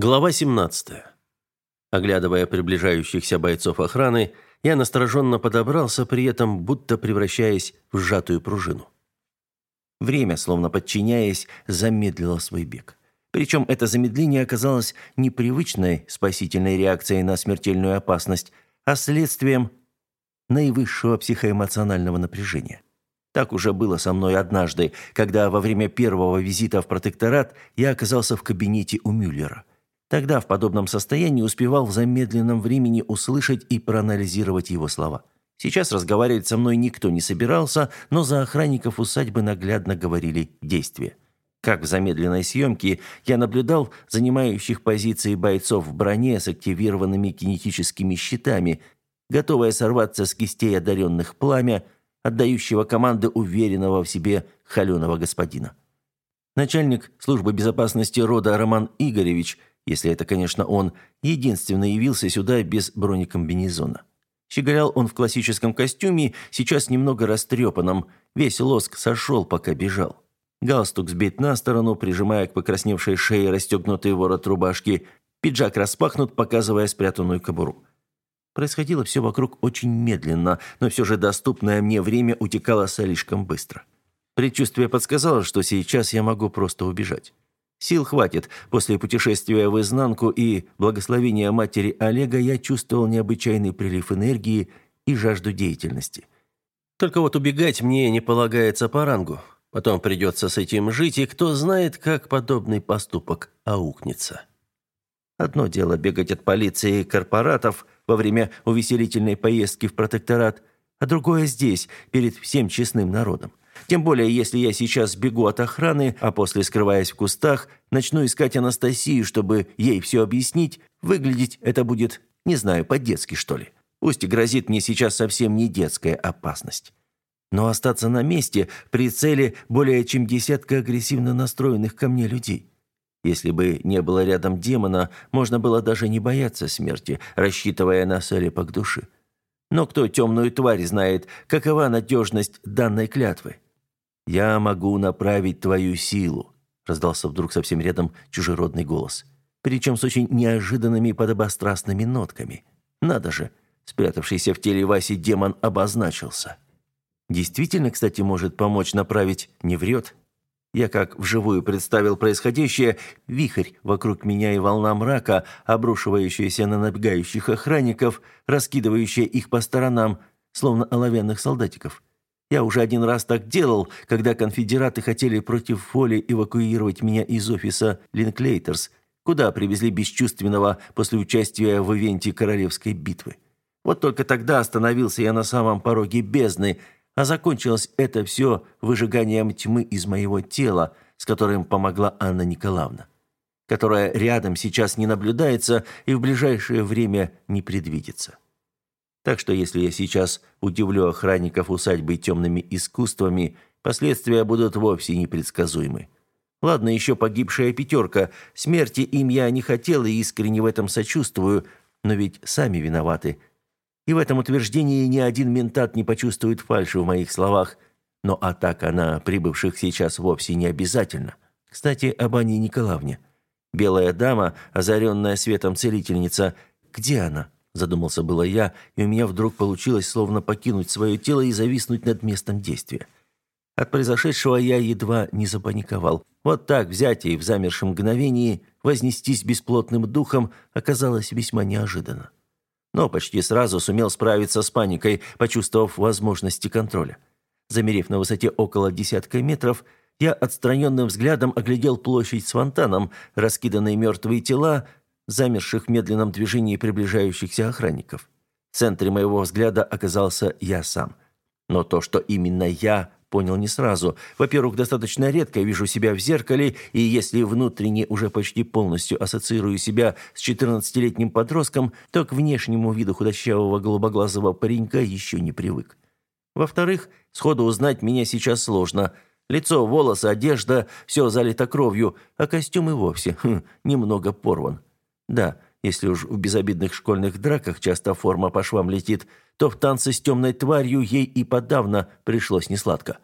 Глава 17. Оглядывая приближающихся бойцов охраны, я настороженно подобрался, при этом будто превращаясь в сжатую пружину. Время, словно подчиняясь, замедлило свой бег. Причем это замедление оказалось не привычной спасительной реакцией на смертельную опасность, а следствием наивысшего психоэмоционального напряжения. Так уже было со мной однажды, когда во время первого визита в протекторат я оказался в кабинете у Мюллера. Тогда в подобном состоянии успевал в замедленном времени услышать и проанализировать его слова. Сейчас разговаривать со мной никто не собирался, но за охранников усадьбы наглядно говорили действия. Как в замедленной съемке я наблюдал занимающих позиции бойцов в броне с активированными кинетическими щитами, готовая сорваться с кистей одаренных пламя, отдающего команды уверенного в себе холеного господина. Начальник службы безопасности рода Роман Игоревич – если это, конечно, он единственно явился сюда без бронекомбинезона. Щеголял он в классическом костюме, сейчас немного растрепанном. Весь лоск сошел, пока бежал. Галстук сбит на сторону, прижимая к покрасневшей шее расстегнутый ворот рубашки. Пиджак распахнут, показывая спрятанную кобуру. Происходило все вокруг очень медленно, но все же доступное мне время утекало слишком быстро. Предчувствие подсказало, что сейчас я могу просто убежать. Сил хватит. После путешествия в изнанку и благословения матери Олега я чувствовал необычайный прилив энергии и жажду деятельности. Только вот убегать мне не полагается по рангу. Потом придется с этим жить, и кто знает, как подобный поступок аукнется. Одно дело бегать от полиции и корпоратов во время увеселительной поездки в протекторат, а другое здесь, перед всем честным народом. Тем более, если я сейчас бегу от охраны, а после, скрываясь в кустах, начну искать Анастасию, чтобы ей все объяснить, выглядеть это будет, не знаю, по-детски, что ли. Пусть и грозит мне сейчас совсем не детская опасность. Но остаться на месте при цели более чем десятка агрессивно настроенных ко мне людей. Если бы не было рядом демона, можно было даже не бояться смерти, рассчитывая на слепок души. Но кто темную тварь знает, какова надежность данной клятвы? Я могу направить твою силу, раздался вдруг совсем рядом чужеродный голос, причем с очень неожиданными подобострастными нотками. Надо же, спрятавшийся в теле Васи демон обозначился. Действительно, кстати, может помочь направить, не врет. Я как вживую представил происходящее, вихрь вокруг меня и волна мрака, обрушивающаяся на набегающих охранников, раскидывающая их по сторонам, словно оловянных солдатиков. Я уже один раз так делал, когда конфедераты хотели против воли эвакуировать меня из офиса Линклейтерс, куда привезли бесчувственного после участия в ивенте Королевской битвы. Вот только тогда остановился я на самом пороге бездны, а закончилось это все выжиганием тьмы из моего тела, с которым помогла Анна Николаевна, которая рядом сейчас не наблюдается и в ближайшее время не предвидится. Так что если я сейчас удивлю охранников усадьбы темными искусствами, последствия будут вовсе непредсказуемы. Ладно, еще погибшая пятерка. Смерти им я не хотел и искренне в этом сочувствую, но ведь сами виноваты. И в этом утверждении ни один ментат не почувствует фальши в моих словах. Но атака на прибывших сейчас вовсе не обязательно. Кстати, об Анне Николаевне. Белая дама, озаренная светом целительница, где она? задумался было я, и у меня вдруг получилось словно покинуть свое тело и зависнуть над местом действия. От произошедшего я едва не запаниковал. Вот так взять и в замершем мгновении вознестись бесплотным духом оказалось весьма неожиданно. Но почти сразу сумел справиться с паникой, почувствовав возможности контроля. Замерев на высоте около десятка метров, я отстраненным взглядом оглядел площадь с фонтаном, раскиданные мертвые тела, замерших в медленном движении приближающихся охранников. В центре моего взгляда оказался я сам. Но то, что именно я, понял не сразу. Во-первых, достаточно редко вижу себя в зеркале, и если внутренне уже почти полностью ассоциирую себя с четырнадцатилетним подростком, то к внешнему виду худощавого голубоглазого паренька еще не привык. Во-вторых, сходу узнать меня сейчас сложно. Лицо, волосы, одежда – все залито кровью, а костюм и вовсе хм, немного порван. Да, если уж в безобидных школьных драках часто форма по швам летит, то в танце с темной тварью ей и подавно пришлось несладко.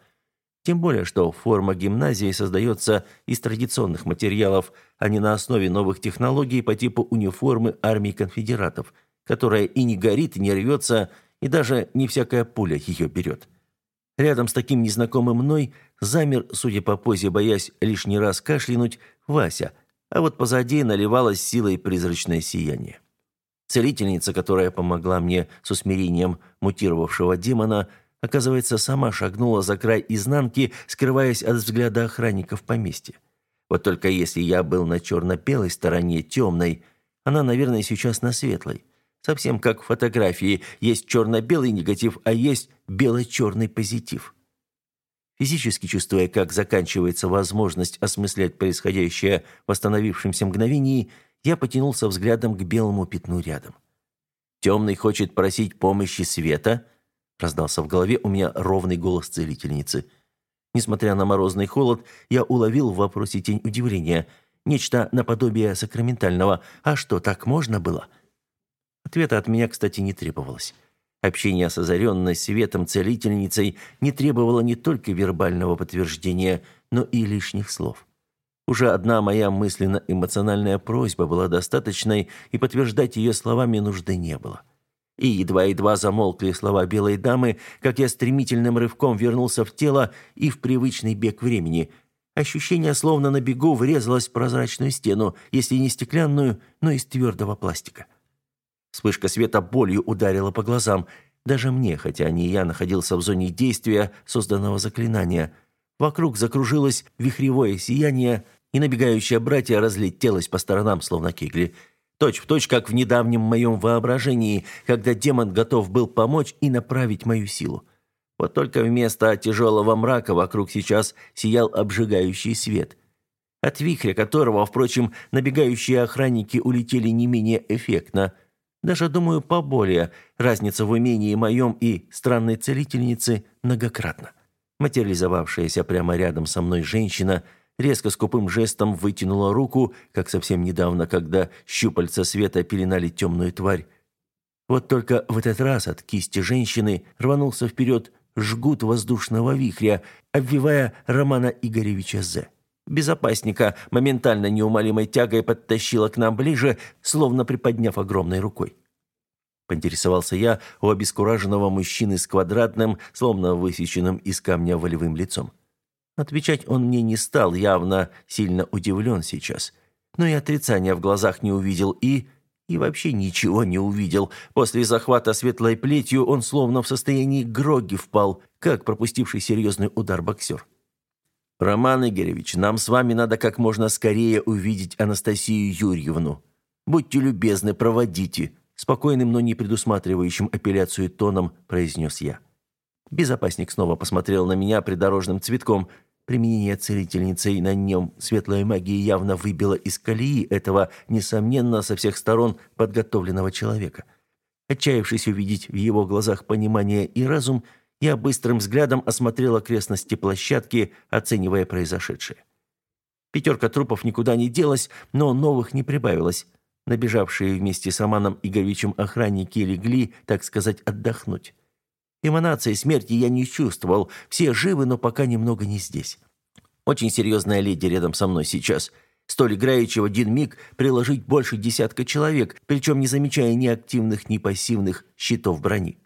Тем более, что форма гимназии создается из традиционных материалов, а не на основе новых технологий по типу униформы армии конфедератов, которая и не горит, и не рвется, и даже не всякая пуля ее берет. Рядом с таким незнакомым мной замер, судя по позе, боясь лишний раз кашлянуть, Вася – а вот позади наливалось силой призрачное сияние. Целительница, которая помогла мне с усмирением мутировавшего демона, оказывается, сама шагнула за край изнанки, скрываясь от взгляда охранников поместья. Вот только если я был на черно-белой стороне темной, она, наверное, сейчас на светлой. Совсем как в фотографии. Есть черно-белый негатив, а есть бело-черный позитив. Физически чувствуя, как заканчивается возможность осмыслять происходящее в остановившемся мгновении, я потянулся взглядом к белому пятну рядом. «Темный хочет просить помощи света», — раздался в голове у меня ровный голос целительницы. Несмотря на морозный холод, я уловил в вопросе тень удивления. Нечто наподобие сакраментального «А что, так можно было?» Ответа от меня, кстати, не требовалось. Общение с озаренной светом целительницей не требовало не только вербального подтверждения, но и лишних слов. Уже одна моя мысленно-эмоциональная просьба была достаточной, и подтверждать ее словами нужды не было. И едва-едва замолкли слова белой дамы, как я стремительным рывком вернулся в тело и в привычный бег времени. Ощущение, словно на бегу, врезалось в прозрачную стену, если не стеклянную, но из твердого пластика. Вспышка света болью ударила по глазам. Даже мне, хотя не я находился в зоне действия созданного заклинания. Вокруг закружилось вихревое сияние, и набегающее братья разлетелось по сторонам, словно кегли. Точь в точь, как в недавнем моем воображении, когда демон готов был помочь и направить мою силу. Вот только вместо тяжелого мрака вокруг сейчас сиял обжигающий свет, от вихря которого, впрочем, набегающие охранники улетели не менее эффектно – даже, думаю, поболее. Разница в умении моем и странной целительницы многократна. Материализовавшаяся прямо рядом со мной женщина резко скупым жестом вытянула руку, как совсем недавно, когда щупальца света пеленали темную тварь. Вот только в этот раз от кисти женщины рванулся вперед жгут воздушного вихря, обвивая Романа Игоревича З. Безопасника моментально неумолимой тягой подтащила к нам ближе, словно приподняв огромной рукой. Поинтересовался я у обескураженного мужчины с квадратным, словно высеченным из камня волевым лицом. Отвечать он мне не стал, явно сильно удивлен сейчас. Но и отрицания в глазах не увидел, и... и вообще ничего не увидел. После захвата светлой плетью он словно в состоянии гроги впал, как пропустивший серьезный удар боксер. Роман Игоревич, нам с вами надо как можно скорее увидеть Анастасию Юрьевну. Будьте любезны, проводите, спокойным, но не предусматривающим апелляцию тоном произнес я. Безопасник снова посмотрел на меня придорожным цветком. Применение целительницей на нем светлой магии явно выбило из колеи этого, несомненно, со всех сторон подготовленного человека. Отчаявшись увидеть в его глазах понимание и разум, я быстрым взглядом осмотрел окрестности площадки, оценивая произошедшее. Пятерка трупов никуда не делась, но новых не прибавилось. Набежавшие вместе с Аманом Иговичем охранники легли, так сказать, отдохнуть. Эманации смерти я не чувствовал. Все живы, но пока немного не здесь. Очень серьезная леди рядом со мной сейчас. Столь играючи в один миг приложить больше десятка человек, причем не замечая ни активных, ни пассивных щитов брони.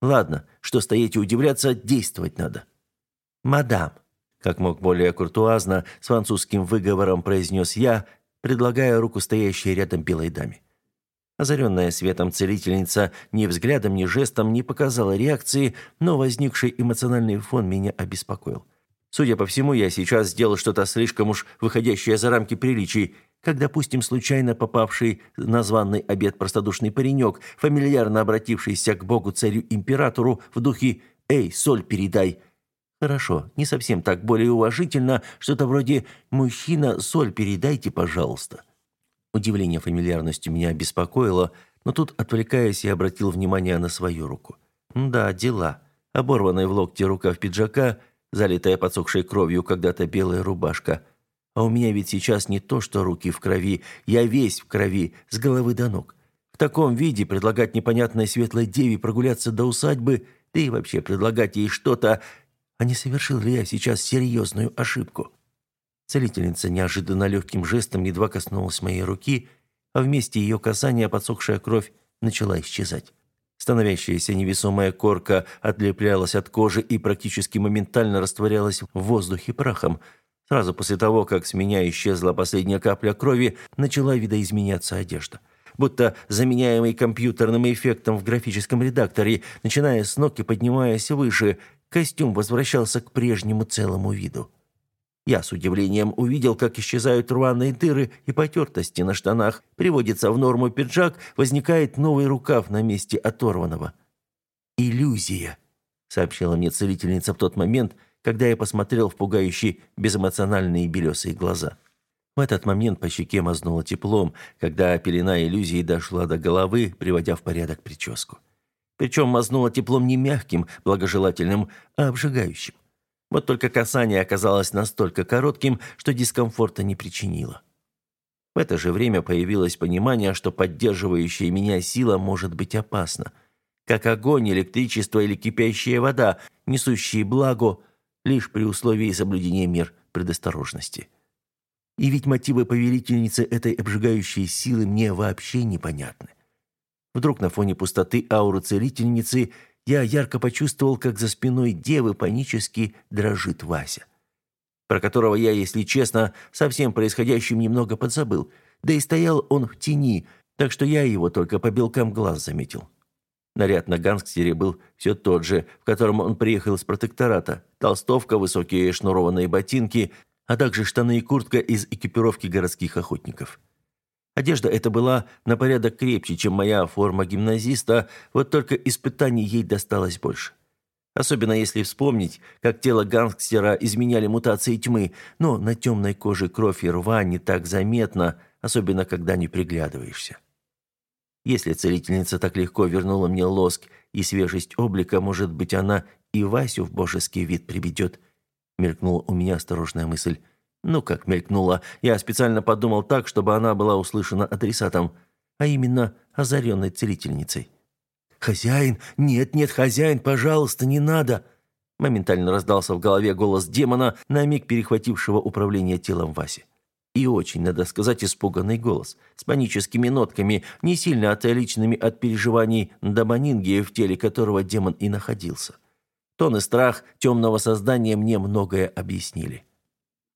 Ладно, что стоять и удивляться, действовать надо. Мадам, как мог более куртуазно, с французским выговором произнес я, предлагая руку стоящей рядом белой даме. Озаренная светом целительница ни взглядом, ни жестом не показала реакции, но возникший эмоциональный фон меня обеспокоил. Судя по всему, я сейчас сделал что-то слишком уж выходящее за рамки приличий – как, допустим, случайно попавший на званный обед простодушный паренек, фамильярно обратившийся к богу-царю-императору в духе «Эй, соль передай!» Хорошо, не совсем так, более уважительно, что-то вроде «Мужчина, соль передайте, пожалуйста». Удивление фамильярностью меня беспокоило, но тут, отвлекаясь, я обратил внимание на свою руку. Да, дела. Оборванная в локте рукав пиджака, залитая подсохшей кровью когда-то белая рубашка – а у меня ведь сейчас не то, что руки в крови, я весь в крови, с головы до ног. В таком виде предлагать непонятной светлой деве прогуляться до усадьбы, да и вообще предлагать ей что-то... А не совершил ли я сейчас серьезную ошибку? Целительница неожиданно легким жестом едва коснулась моей руки, а вместе ее касания подсохшая кровь начала исчезать. Становящаяся невесомая корка отлеплялась от кожи и практически моментально растворялась в воздухе прахом – Сразу после того, как с меня исчезла последняя капля крови, начала видоизменяться одежда. Будто заменяемый компьютерным эффектом в графическом редакторе, начиная с ног и поднимаясь выше, костюм возвращался к прежнему целому виду. Я с удивлением увидел, как исчезают рваные дыры и потертости на штанах, приводится в норму пиджак, возникает новый рукав на месте оторванного. «Иллюзия», — сообщила мне целительница в тот момент, — когда я посмотрел в пугающие безэмоциональные белесые глаза. В этот момент по щеке мазнуло теплом, когда пелена иллюзии дошла до головы, приводя в порядок прическу. Причем мазнуло теплом не мягким, благожелательным, а обжигающим. Вот только касание оказалось настолько коротким, что дискомфорта не причинило. В это же время появилось понимание, что поддерживающая меня сила может быть опасна. Как огонь, электричество или кипящая вода, несущие благо, лишь при условии соблюдения мер предосторожности. И ведь мотивы повелительницы этой обжигающей силы мне вообще непонятны. Вдруг на фоне пустоты ауры целительницы я ярко почувствовал, как за спиной девы панически дрожит Вася, про которого я, если честно, совсем происходящим немного подзабыл, да и стоял он в тени, так что я его только по белкам глаз заметил. Наряд на гангстере был все тот же, в котором он приехал из протектората. Толстовка, высокие шнурованные ботинки, а также штаны и куртка из экипировки городских охотников. Одежда эта была на порядок крепче, чем моя форма гимназиста, вот только испытаний ей досталось больше. Особенно если вспомнить, как тело гангстера изменяли мутации тьмы, но на темной коже кровь и рва не так заметно, особенно когда не приглядываешься. Если целительница так легко вернула мне лоск и свежесть облика, может быть, она и Васю в божеский вид приведет. Мелькнула у меня осторожная мысль. Ну как мелькнула? Я специально подумал так, чтобы она была услышана адресатом, а именно озаренной целительницей. «Хозяин! Нет, нет, хозяин, пожалуйста, не надо!» Моментально раздался в голове голос демона, на миг перехватившего управление телом Васи и очень, надо сказать, испуганный голос, с паническими нотками, не сильно отличными от переживаний Даманинги, в теле которого демон и находился. Тон и страх темного создания мне многое объяснили.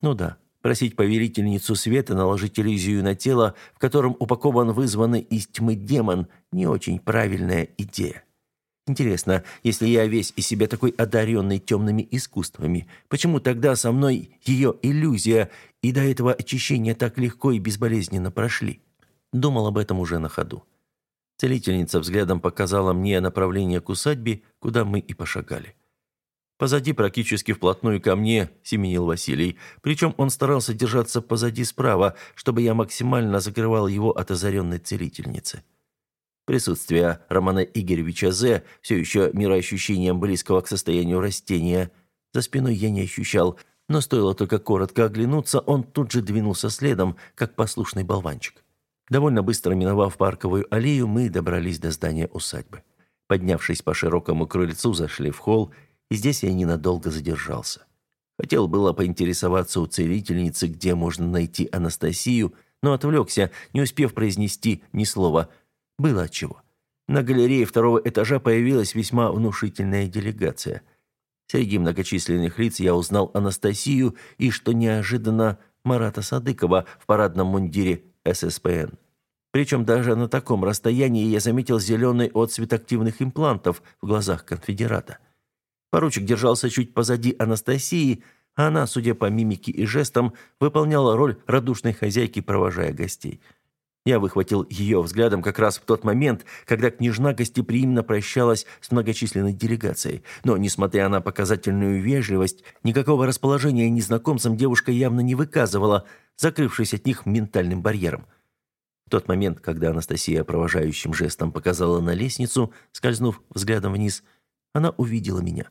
Ну да, просить поверительницу света наложить иллюзию на тело, в котором упакован вызванный из тьмы демон, не очень правильная идея. Интересно, если я весь из себя такой одаренный темными искусствами, почему тогда со мной ее иллюзия и до этого очищение так легко и безболезненно прошли? Думал об этом уже на ходу. Целительница взглядом показала мне направление к усадьбе, куда мы и пошагали. Позади, практически вплотную ко мне, семенил Василий. Причем он старался держаться позади справа, чтобы я максимально закрывал его от озаренной целительницы. Присутствие Романа Игоревича З. все еще мироощущением близкого к состоянию растения. За спиной я не ощущал, но стоило только коротко оглянуться, он тут же двинулся следом, как послушный болванчик. Довольно быстро миновав парковую аллею, мы добрались до здания усадьбы. Поднявшись по широкому крыльцу, зашли в холл, и здесь я ненадолго задержался. Хотел было поинтересоваться у целительницы, где можно найти Анастасию, но отвлекся, не успев произнести ни слова – было отчего. На галерее второго этажа появилась весьма внушительная делегация. Среди многочисленных лиц я узнал Анастасию и, что неожиданно, Марата Садыкова в парадном мундире ССПН. Причем даже на таком расстоянии я заметил зеленый отцвет активных имплантов в глазах конфедерата. Поручик держался чуть позади Анастасии, а она, судя по мимике и жестам, выполняла роль радушной хозяйки, провожая гостей. — я выхватил ее взглядом как раз в тот момент, когда княжна гостеприимно прощалась с многочисленной делегацией. Но, несмотря на показательную вежливость, никакого расположения незнакомцам девушка явно не выказывала, закрывшись от них ментальным барьером. В тот момент, когда Анастасия провожающим жестом показала на лестницу, скользнув взглядом вниз, она увидела меня.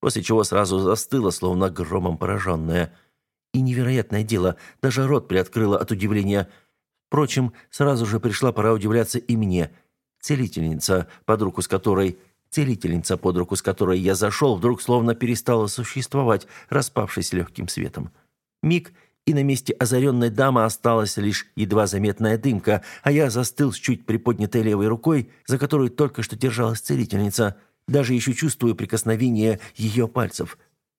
После чего сразу застыла, словно громом пораженная. И невероятное дело, даже рот приоткрыла от удивления – Впрочем, сразу же пришла пора удивляться и мне. Целительница, под руку с которой... Целительница, под руку с которой я зашел, вдруг словно перестала существовать, распавшись легким светом. Миг, и на месте озаренной дамы осталась лишь едва заметная дымка, а я застыл с чуть приподнятой левой рукой, за которую только что держалась целительница, даже еще чувствую прикосновение ее пальцев.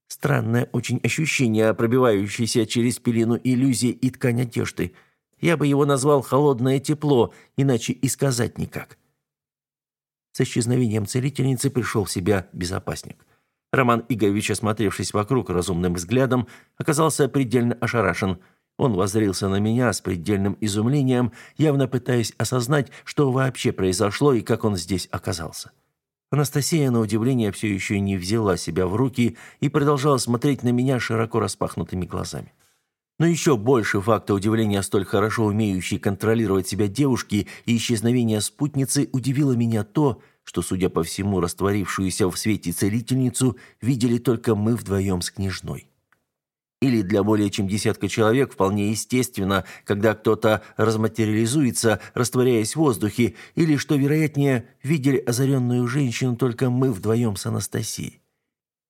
Странное очень ощущение, пробивающееся через пелену иллюзии и ткань одежды – я бы его назвал холодное тепло, иначе и сказать никак. С исчезновением целительницы пришел в себя безопасник. Роман Игович, осмотревшись вокруг разумным взглядом, оказался предельно ошарашен. Он воззрился на меня с предельным изумлением, явно пытаясь осознать, что вообще произошло и как он здесь оказался. Анастасия, на удивление, все еще не взяла себя в руки и продолжала смотреть на меня широко распахнутыми глазами. Но еще больше факта удивления столь хорошо умеющей контролировать себя девушки и исчезновения спутницы удивило меня то, что, судя по всему, растворившуюся в свете целительницу видели только мы вдвоем с княжной. Или для более чем десятка человек вполне естественно, когда кто-то разматериализуется, растворяясь в воздухе, или, что вероятнее, видели озаренную женщину только мы вдвоем с Анастасией.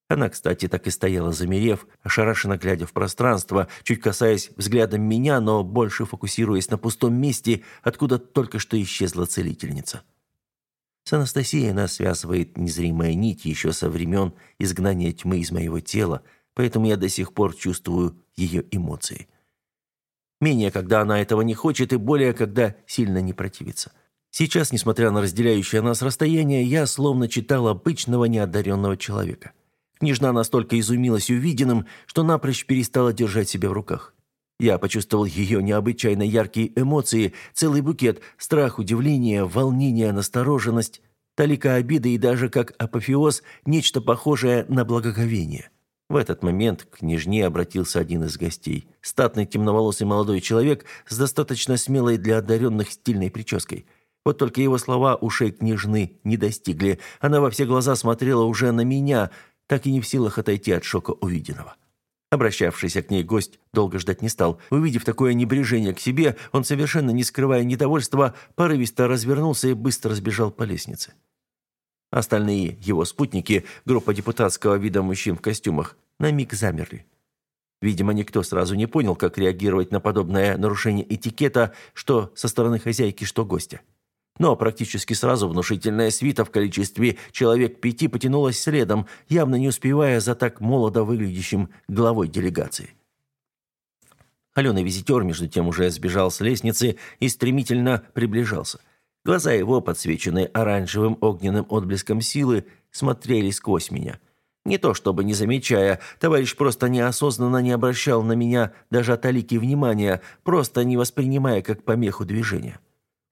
Она, кстати, так и стояла, замерев, ошарашенно глядя в пространство, чуть касаясь взглядом меня, но больше фокусируясь на пустом месте, откуда только что исчезла целительница. С Анастасией нас связывает незримая нить еще со времен изгнания тьмы из моего тела, поэтому я до сих пор чувствую ее эмоции. Менее, когда она этого не хочет, и более, когда сильно не противится. Сейчас, несмотря на разделяющее нас расстояние, я словно читал обычного неодаренного человека – Княжна настолько изумилась увиденным, что напрочь перестала держать себя в руках. Я почувствовал ее необычайно яркие эмоции, целый букет, страх, удивление, волнение, настороженность, талика обиды и даже, как апофеоз, нечто похожее на благоговение. В этот момент к княжне обратился один из гостей. Статный темноволосый молодой человек с достаточно смелой для одаренных стильной прической. Вот только его слова ушей княжны не достигли. Она во все глаза смотрела уже на меня – так и не в силах отойти от шока увиденного. Обращавшийся к ней гость долго ждать не стал. Увидев такое небрежение к себе, он, совершенно не скрывая недовольства, порывисто развернулся и быстро сбежал по лестнице. Остальные его спутники, группа депутатского вида мужчин в костюмах, на миг замерли. Видимо, никто сразу не понял, как реагировать на подобное нарушение этикета, что со стороны хозяйки, что гостя. Но практически сразу внушительная свита в количестве человек пяти потянулась следом, явно не успевая за так молодо выглядящим главой делегации. Алена визитер, между тем, уже сбежал с лестницы и стремительно приближался. Глаза его, подсвеченные оранжевым огненным отблеском силы, смотрели сквозь меня. Не то чтобы не замечая, товарищ просто неосознанно не обращал на меня даже от талики внимания, просто не воспринимая как помеху движения.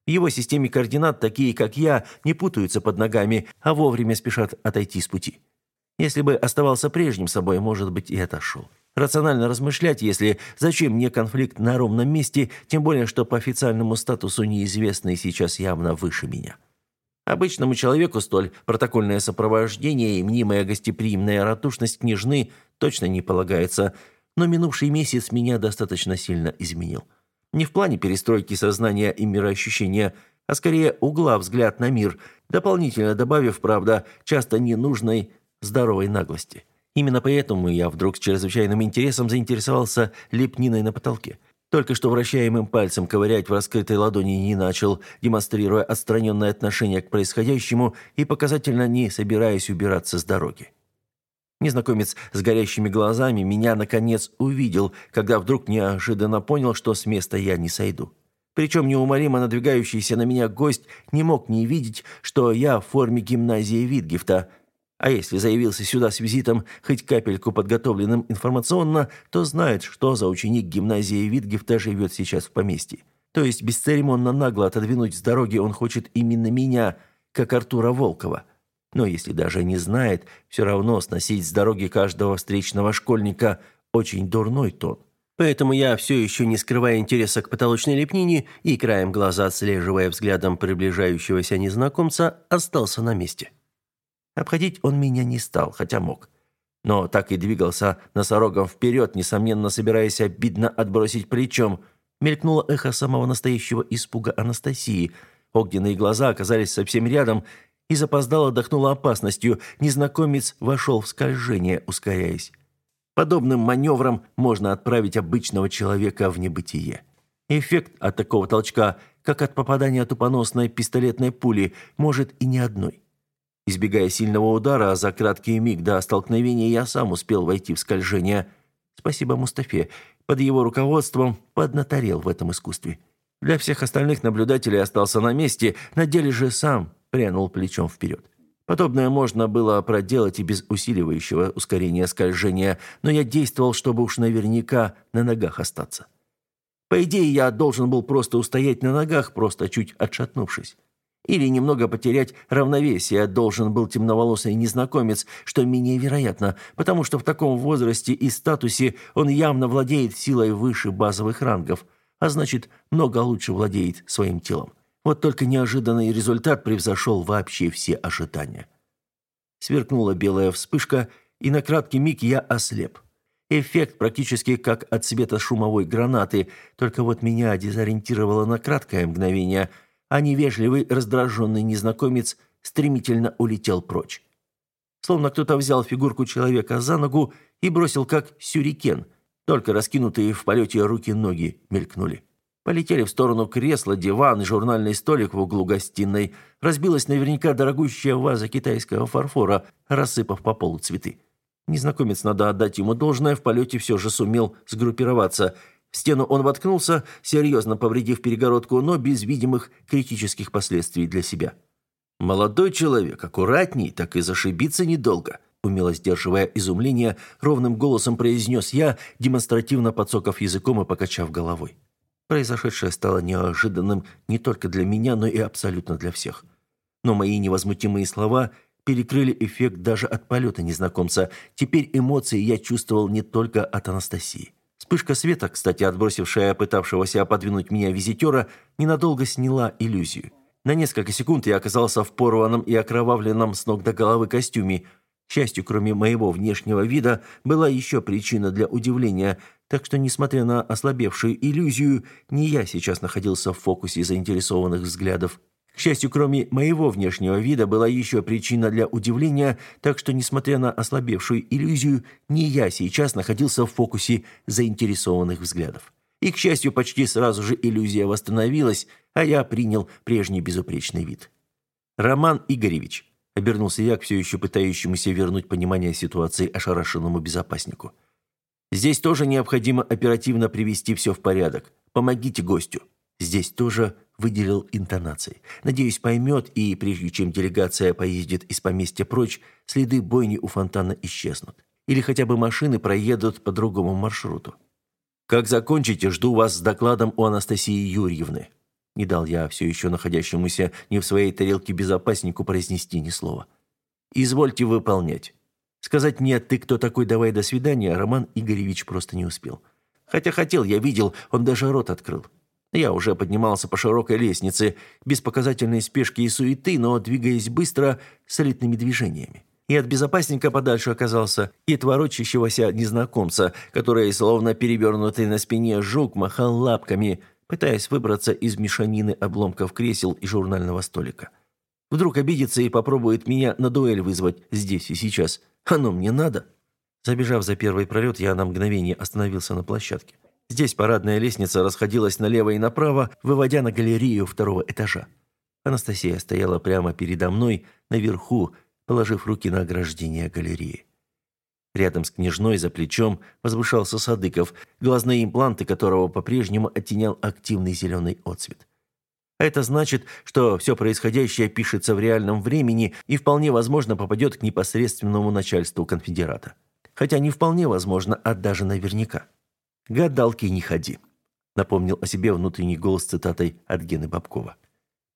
В его системе координат такие, как я, не путаются под ногами, а вовремя спешат отойти с пути. Если бы оставался прежним собой, может быть, и отошел. Рационально размышлять, если зачем мне конфликт на ровном месте, тем более, что по официальному статусу неизвестный сейчас явно выше меня. Обычному человеку столь протокольное сопровождение и мнимая гостеприимная ратушность княжны точно не полагается, но минувший месяц меня достаточно сильно изменил. Не в плане перестройки сознания и мироощущения, а скорее угла взгляд на мир, дополнительно добавив, правда, часто ненужной здоровой наглости. Именно поэтому я вдруг с чрезвычайным интересом заинтересовался лепниной на потолке. Только что вращаемым пальцем ковырять в раскрытой ладони не начал, демонстрируя отстраненное отношение к происходящему и показательно не собираясь убираться с дороги. Незнакомец с горящими глазами меня, наконец, увидел, когда вдруг неожиданно понял, что с места я не сойду. Причем неумолимо надвигающийся на меня гость не мог не видеть, что я в форме гимназии Витгифта. А если заявился сюда с визитом, хоть капельку подготовленным информационно, то знает, что за ученик гимназии Витгифта живет сейчас в поместье. То есть бесцеремонно нагло отодвинуть с дороги он хочет именно меня, как Артура Волкова но если даже не знает, все равно сносить с дороги каждого встречного школьника очень дурной тон. Поэтому я все еще не скрывая интереса к потолочной лепнине и краем глаза отслеживая взглядом приближающегося незнакомца, остался на месте. Обходить он меня не стал, хотя мог. Но так и двигался носорогом вперед, несомненно собираясь обидно отбросить плечом. Мелькнуло эхо самого настоящего испуга Анастасии. Огненные глаза оказались совсем рядом, и запоздало дохнуло опасностью. Незнакомец вошел в скольжение, ускоряясь. Подобным маневром можно отправить обычного человека в небытие. Эффект от такого толчка, как от попадания тупоносной пистолетной пули, может и не одной. Избегая сильного удара, за краткий миг до столкновения я сам успел войти в скольжение. Спасибо Мустафе. Под его руководством поднаторел в этом искусстве. Для всех остальных наблюдателей остался на месте, на деле же сам прянул плечом вперед. Подобное можно было проделать и без усиливающего ускорения скольжения, но я действовал, чтобы уж наверняка на ногах остаться. По идее, я должен был просто устоять на ногах, просто чуть отшатнувшись. Или немного потерять равновесие должен был темноволосый незнакомец, что менее вероятно, потому что в таком возрасте и статусе он явно владеет силой выше базовых рангов, а значит, много лучше владеет своим телом. Вот только неожиданный результат превзошел вообще все ожидания. Сверкнула белая вспышка, и на краткий миг я ослеп. Эффект практически как от света шумовой гранаты, только вот меня дезориентировало на краткое мгновение, а невежливый, раздраженный незнакомец стремительно улетел прочь. Словно кто-то взял фигурку человека за ногу и бросил как сюрикен, только раскинутые в полете руки-ноги мелькнули. Полетели в сторону кресла, диван и журнальный столик в углу гостиной. Разбилась наверняка дорогущая ваза китайского фарфора, рассыпав по полу цветы. Незнакомец, надо отдать ему должное, в полете все же сумел сгруппироваться. В стену он воткнулся, серьезно повредив перегородку, но без видимых критических последствий для себя. «Молодой человек, аккуратней, так и зашибиться недолго», умело сдерживая изумление, ровным голосом произнес я, демонстративно подсоков языком и покачав головой. Произошедшее стало неожиданным не только для меня, но и абсолютно для всех. Но мои невозмутимые слова перекрыли эффект даже от полета незнакомца. Теперь эмоции я чувствовал не только от Анастасии. Вспышка света, кстати, отбросившая пытавшегося подвинуть меня визитера, ненадолго сняла иллюзию. На несколько секунд я оказался в порванном и окровавленном с ног до головы костюме – к счастью, кроме моего внешнего вида, была еще причина для удивления, так что, несмотря на ослабевшую иллюзию, не я сейчас находился в фокусе заинтересованных взглядов. К счастью, кроме моего внешнего вида, была еще причина для удивления, так что, несмотря на ослабевшую иллюзию, не я сейчас находился в фокусе заинтересованных взглядов. И, к счастью, почти сразу же иллюзия восстановилась, а я принял прежний безупречный вид. Роман Игоревич, Обернулся я к все еще пытающемуся вернуть понимание ситуации ошарашенному безопаснику. «Здесь тоже необходимо оперативно привести все в порядок. Помогите гостю». Здесь тоже выделил интонации. Надеюсь, поймет, и прежде чем делегация поездит из поместья прочь, следы бойни у фонтана исчезнут. Или хотя бы машины проедут по другому маршруту. «Как закончите, жду вас с докладом у Анастасии Юрьевны», не дал я все еще находящемуся не в своей тарелке безопаснику произнести ни слова. «Извольте выполнять». Сказать «нет, ты кто такой, давай до свидания» Роман Игоревич просто не успел. Хотя хотел, я видел, он даже рот открыл. Я уже поднимался по широкой лестнице, без показательной спешки и суеты, но двигаясь быстро, солидными движениями. И от безопасника подальше оказался, и от ворочащегося незнакомца, который, словно перевернутый на спине жук, махал лапками – пытаясь выбраться из мешанины обломков кресел и журнального столика. «Вдруг обидится и попробует меня на дуэль вызвать здесь и сейчас. Оно мне надо!» Забежав за первый пролет, я на мгновение остановился на площадке. Здесь парадная лестница расходилась налево и направо, выводя на галерею второго этажа. Анастасия стояла прямо передо мной, наверху, положив руки на ограждение галереи. Рядом с княжной за плечом возвышался Садыков, глазные импланты которого по-прежнему оттенял активный зеленый отцвет. А это значит, что все происходящее пишется в реальном времени и вполне возможно попадет к непосредственному начальству конфедерата. Хотя не вполне возможно, а даже наверняка. «Гадалки не ходи», — напомнил о себе внутренний голос цитатой от Гены Бабкова.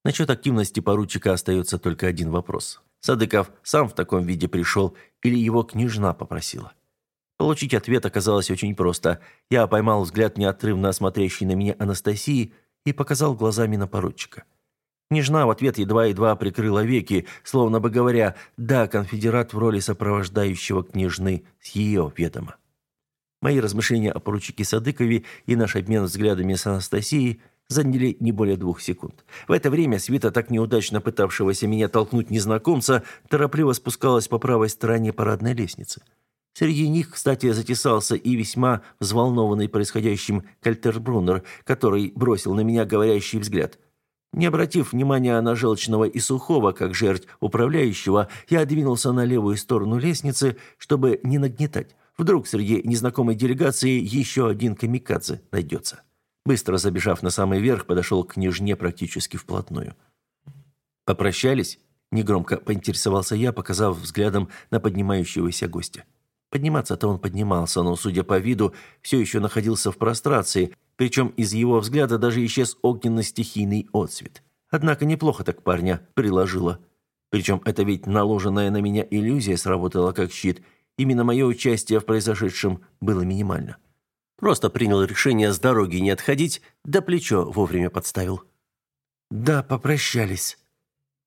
Насчет активности поручика остается только один вопрос. Садыков сам в таком виде пришел или его княжна попросила. Получить ответ оказалось очень просто. Я поймал взгляд неотрывно смотрящий на меня Анастасии и показал глазами на поручика. Княжна в ответ едва-едва прикрыла веки, словно бы говоря «да, конфедерат в роли сопровождающего княжны с ее ведома». Мои размышления о поручике Садыкове и наш обмен взглядами с Анастасией заняли не более двух секунд. В это время свита так неудачно пытавшегося меня толкнуть незнакомца торопливо спускалась по правой стороне парадной лестницы. Среди них, кстати, затесался и весьма взволнованный происходящим Кальтербруннер, который бросил на меня говорящий взгляд. Не обратив внимания на желчного и сухого, как жертв управляющего, я двинулся на левую сторону лестницы, чтобы не нагнетать. Вдруг среди незнакомой делегации еще один камикадзе найдется. Быстро забежав на самый верх, подошел к княжне практически вплотную. «Попрощались?» – негромко поинтересовался я, показав взглядом на поднимающегося гостя. Подниматься-то он поднимался, но, судя по виду, все еще находился в прострации, причем из его взгляда даже исчез огненно-стихийный отсвет. Однако неплохо так парня приложило. Причем это ведь наложенная на меня иллюзия сработала как щит. Именно мое участие в произошедшем было минимально. Просто принял решение с дороги не отходить, да плечо вовремя подставил. «Да, попрощались».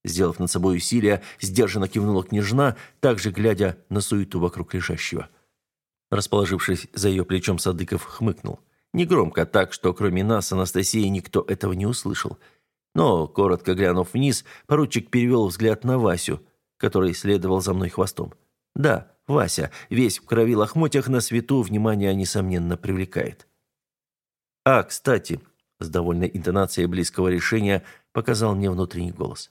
Сделав над собой усилие, сдержанно кивнула княжна, также глядя на суету вокруг лежащего. Расположившись за ее плечом, Садыков хмыкнул. Негромко так, что кроме нас, Анастасии, никто этого не услышал. Но, коротко глянув вниз, поручик перевел взгляд на Васю, который следовал за мной хвостом. «Да, Вася, весь в крови лохмотьях на свету, внимание, несомненно, привлекает. «А, кстати», — с довольной интонацией близкого решения показал мне внутренний голос.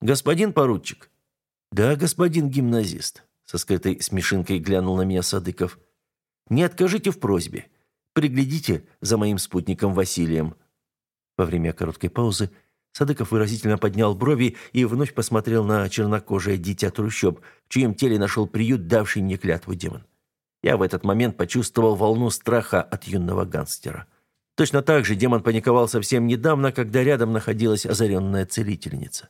«Господин поручик?» «Да, господин гимназист», — со скрытой смешинкой глянул на меня Садыков. «Не откажите в просьбе. Приглядите за моим спутником Василием». Во время короткой паузы Садыков выразительно поднял брови и вновь посмотрел на чернокожее дитя трущоб, в чьем теле нашел приют, давший мне клятву демон. Я в этот момент почувствовал волну страха от юного гангстера. Точно так же демон паниковал совсем недавно, когда рядом находилась озаренная целительница.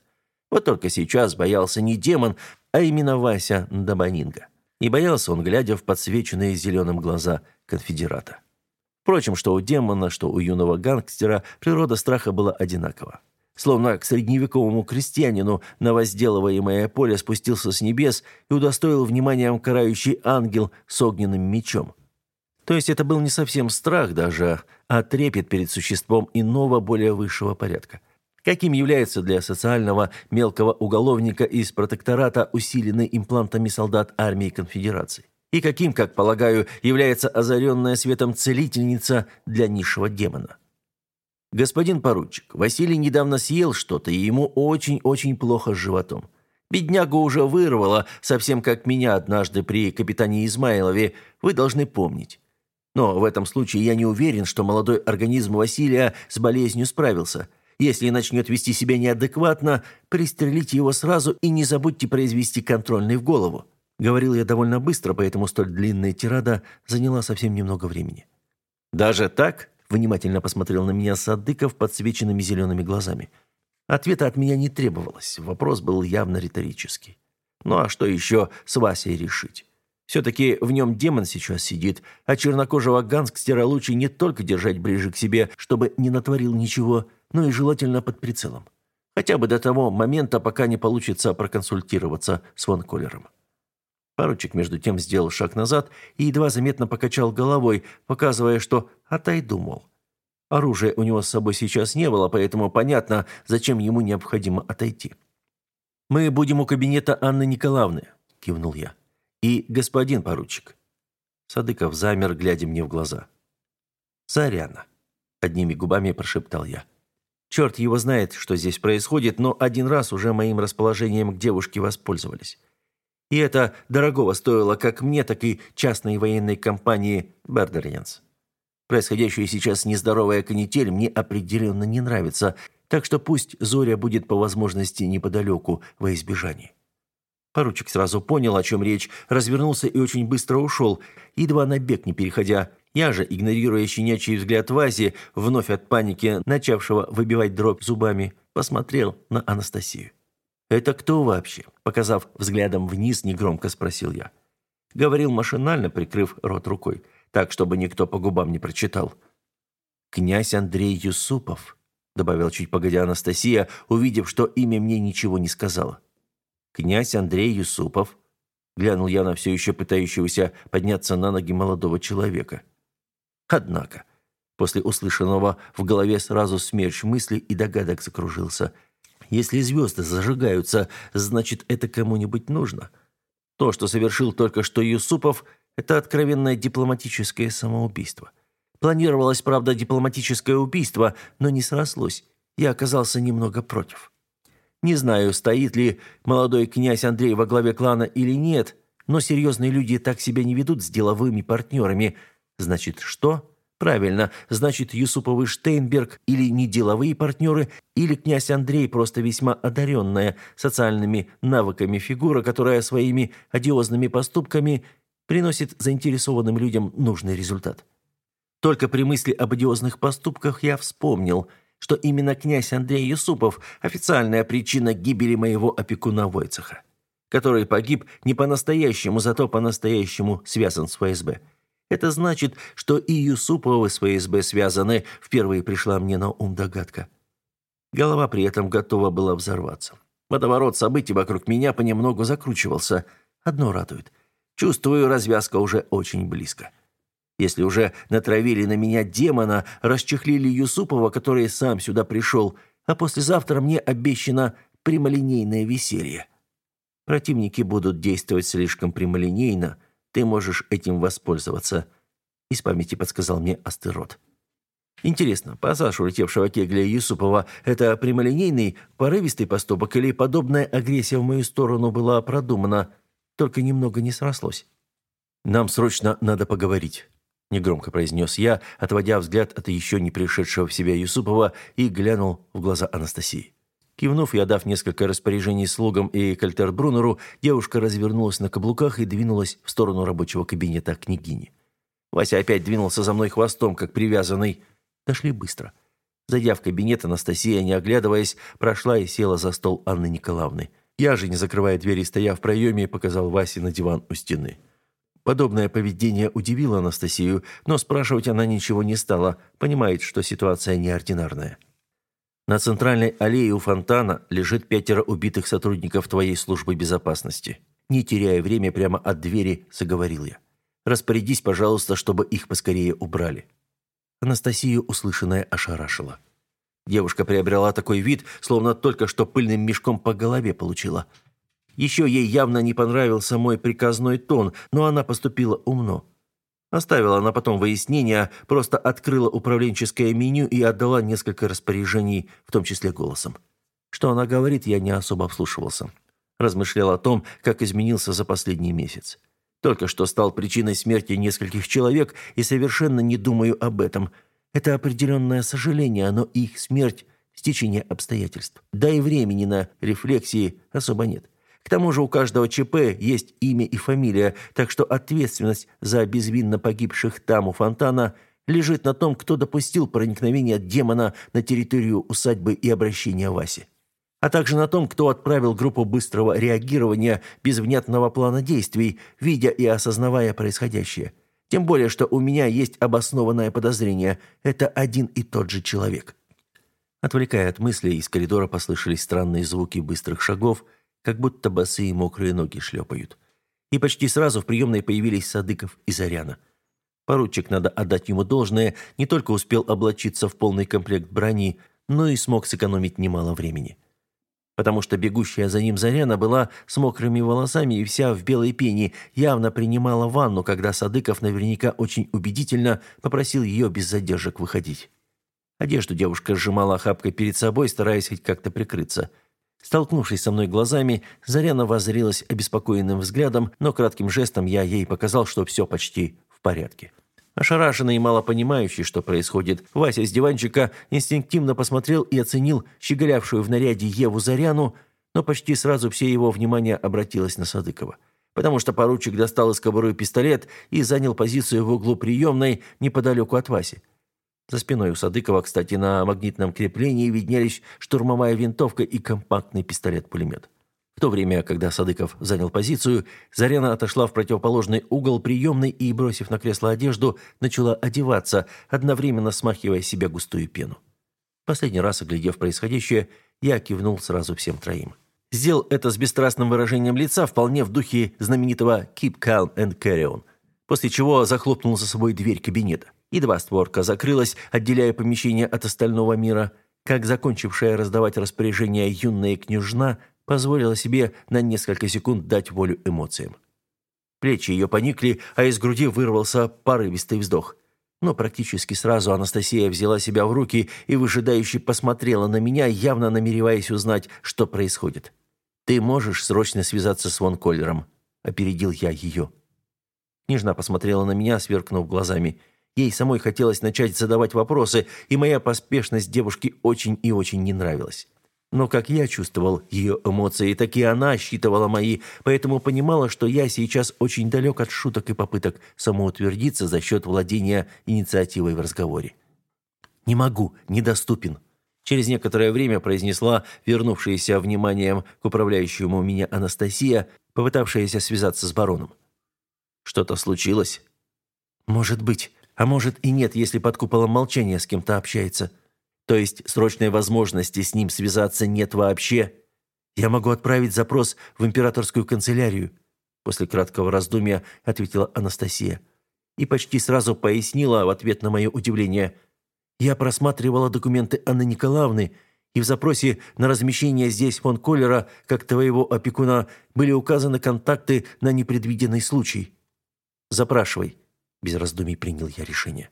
Вот только сейчас боялся не демон, а именно Вася Добанинга. И боялся он, глядя в подсвеченные зеленым глаза конфедерата. Впрочем, что у демона, что у юного гангстера, природа страха была одинакова. Словно к средневековому крестьянину на возделываемое поле спустился с небес и удостоил вниманием карающий ангел с огненным мечом. То есть это был не совсем страх даже, а трепет перед существом иного, более высшего порядка. Каким является для социального мелкого уголовника из протектората усиленный имплантами солдат армии конфедерации? И каким, как полагаю, является озаренная светом целительница для низшего демона? «Господин поручик, Василий недавно съел что-то, и ему очень-очень плохо с животом. Беднягу уже вырвало, совсем как меня однажды при капитане Измайлове, вы должны помнить. Но в этом случае я не уверен, что молодой организм Василия с болезнью справился. Если начнет вести себя неадекватно, пристрелите его сразу и не забудьте произвести контрольный в голову». Говорил я довольно быстро, поэтому столь длинная тирада заняла совсем немного времени. «Даже так?» внимательно посмотрел на меня Садыков подсвеченными зелеными глазами. Ответа от меня не требовалось, вопрос был явно риторический. Ну а что еще с Васей решить? Все-таки в нем демон сейчас сидит, а чернокожего гангстера лучше не только держать ближе к себе, чтобы не натворил ничего, но и желательно под прицелом. Хотя бы до того момента, пока не получится проконсультироваться с Ван Колером. Поручик, между тем, сделал шаг назад и едва заметно покачал головой, показывая, что «отойду, мол». Оружия у него с собой сейчас не было, поэтому понятно, зачем ему необходимо отойти. «Мы будем у кабинета Анны Николаевны», – кивнул я. «И господин поручик». Садыков замер, глядя мне в глаза. «Царяна», – одними губами прошептал я. «Черт его знает, что здесь происходит, но один раз уже моим расположением к девушке воспользовались». И это дорогого стоило как мне, так и частной военной компании «Бердерьянс». Происходящая сейчас нездоровая канитель мне определенно не нравится, так что пусть Зоря будет по возможности неподалеку, во избежание. Поручик сразу понял, о чем речь, развернулся и очень быстро ушел, едва на бег не переходя. Я же, игнорируя щенячий взгляд Вази, вновь от паники, начавшего выбивать дробь зубами, посмотрел на Анастасию. «Это кто вообще?» – показав взглядом вниз, негромко спросил я. Говорил машинально, прикрыв рот рукой, так, чтобы никто по губам не прочитал. «Князь Андрей Юсупов», – добавил чуть погодя Анастасия, увидев, что имя мне ничего не сказала. «Князь Андрей Юсупов», – глянул я на все еще пытающегося подняться на ноги молодого человека. Однако, после услышанного в голове сразу смерч мыслей и догадок закружился – если звезды зажигаются, значит, это кому-нибудь нужно. То, что совершил только что Юсупов, это откровенное дипломатическое самоубийство. Планировалось, правда, дипломатическое убийство, но не срослось. Я оказался немного против. Не знаю, стоит ли молодой князь Андрей во главе клана или нет, но серьезные люди так себя не ведут с деловыми партнерами. Значит, что? Правильно, значит, Юсуповы Штейнберг или не деловые партнеры, или князь Андрей просто весьма одаренная социальными навыками фигура, которая своими одиозными поступками приносит заинтересованным людям нужный результат. Только при мысли об одиозных поступках я вспомнил, что именно князь Андрей Юсупов – официальная причина гибели моего опекуна Войцеха, который погиб не по-настоящему, зато по-настоящему связан с ФСБ – это значит, что и Юсуповы с ФСБ связаны, впервые пришла мне на ум догадка. Голова при этом готова была взорваться. Водоворот событий вокруг меня понемногу закручивался. Одно радует. Чувствую, развязка уже очень близко. Если уже натравили на меня демона, расчехлили Юсупова, который сам сюда пришел, а послезавтра мне обещано прямолинейное веселье. Противники будут действовать слишком прямолинейно, ты можешь этим воспользоваться», — из памяти подсказал мне Астерот. Интересно, пассаж улетевшего кегля Юсупова – это прямолинейный, порывистый поступок или подобная агрессия в мою сторону была продумана, только немного не срослось? «Нам срочно надо поговорить», – негромко произнес я, отводя взгляд от еще не пришедшего в себя Юсупова и глянул в глаза Анастасии. Кивнув и отдав несколько распоряжений слугам и Кальтербрунеру, девушка развернулась на каблуках и двинулась в сторону рабочего кабинета княгини. Вася опять двинулся за мной хвостом, как привязанный. Дошли быстро. Зайдя в кабинет, Анастасия, не оглядываясь, прошла и села за стол Анны Николаевны. Я же, не закрывая двери, стоя в проеме, показал Васе на диван у стены. Подобное поведение удивило Анастасию, но спрашивать она ничего не стала, понимает, что ситуация неординарная. На центральной аллее у фонтана лежит пятеро убитых сотрудников твоей службы безопасности. Не теряя время, прямо от двери заговорил я. Распорядись, пожалуйста, чтобы их поскорее убрали». Анастасию услышанное ошарашило. Девушка приобрела такой вид, словно только что пыльным мешком по голове получила. Еще ей явно не понравился мой приказной тон, но она поступила умно. Оставила она потом выяснения, просто открыла управленческое меню и отдала несколько распоряжений, в том числе голосом. Что она говорит, я не особо обслушивался. Размышлял о том, как изменился за последний месяц. Только что стал причиной смерти нескольких человек и совершенно не думаю об этом. Это определенное сожаление, но их смерть – стечение обстоятельств. Да и времени на рефлексии особо нет. К тому же у каждого ЧП есть имя и фамилия, так что ответственность за безвинно погибших там у фонтана лежит на том, кто допустил проникновение демона на территорию усадьбы и обращение Васи а также на том, кто отправил группу быстрого реагирования без внятного плана действий, видя и осознавая происходящее. Тем более, что у меня есть обоснованное подозрение. Это один и тот же человек. Отвлекая от мыслей, из коридора послышались странные звуки быстрых шагов, как будто босые мокрые ноги шлепают. И почти сразу в приемной появились Садыков и Заряна. Поручик, надо отдать ему должное, не только успел облачиться в полный комплект брони, но и смог сэкономить немало времени. Потому что бегущая за ним Заряна была с мокрыми волосами и вся в белой пене, явно принимала ванну, когда Садыков наверняка очень убедительно попросил ее без задержек выходить. Одежду девушка сжимала охапкой перед собой, стараясь хоть как-то прикрыться – Столкнувшись со мной глазами, Заряна воззрелась обеспокоенным взглядом, но кратким жестом я ей показал, что все почти в порядке. Ошарашенный и мало понимающий, что происходит, Вася с диванчика инстинктивно посмотрел и оценил щеголявшую в наряде Еву Заряну, но почти сразу все его внимание обратилось на Садыкова. Потому что поручик достал из кобуры пистолет и занял позицию в углу приемной неподалеку от Васи. За спиной у Садыкова, кстати, на магнитном креплении виднелись штурмовая винтовка и компактный пистолет-пулемет. В то время, когда Садыков занял позицию, Зарена отошла в противоположный угол приемной и, бросив на кресло одежду, начала одеваться, одновременно смахивая себе густую пену. Последний раз, оглядев происходящее, я кивнул сразу всем троим. Сделал это с бесстрастным выражением лица, вполне в духе знаменитого «Keep calm and carry on», после чего захлопнул за собой дверь кабинета. Едва створка закрылась, отделяя помещение от остального мира, как закончившая раздавать распоряжения юная княжна позволила себе на несколько секунд дать волю эмоциям. Плечи ее поникли, а из груди вырвался порывистый вздох. Но практически сразу Анастасия взяла себя в руки и выжидающе посмотрела на меня, явно намереваясь узнать, что происходит. «Ты можешь срочно связаться с Вон Коллером», — опередил я ее. Княжна посмотрела на меня, сверкнув глазами — Ей самой хотелось начать задавать вопросы, и моя поспешность девушке очень и очень не нравилась. Но как я чувствовал ее эмоции, так и она считывала мои, поэтому понимала, что я сейчас очень далек от шуток и попыток самоутвердиться за счет владения инициативой в разговоре. «Не могу, недоступен», – через некоторое время произнесла вернувшаяся вниманием к управляющему меня Анастасия, попытавшаяся связаться с бароном. «Что-то случилось?» «Может быть», а может и нет, если под куполом молчания с кем-то общается. То есть срочной возможности с ним связаться нет вообще. Я могу отправить запрос в императорскую канцелярию, после краткого раздумья ответила Анастасия и почти сразу пояснила в ответ на мое удивление. Я просматривала документы Анны Николаевны, и в запросе на размещение здесь фон Коллера, как твоего опекуна, были указаны контакты на непредвиденный случай. Запрашивай. Без раздумий принял я решение.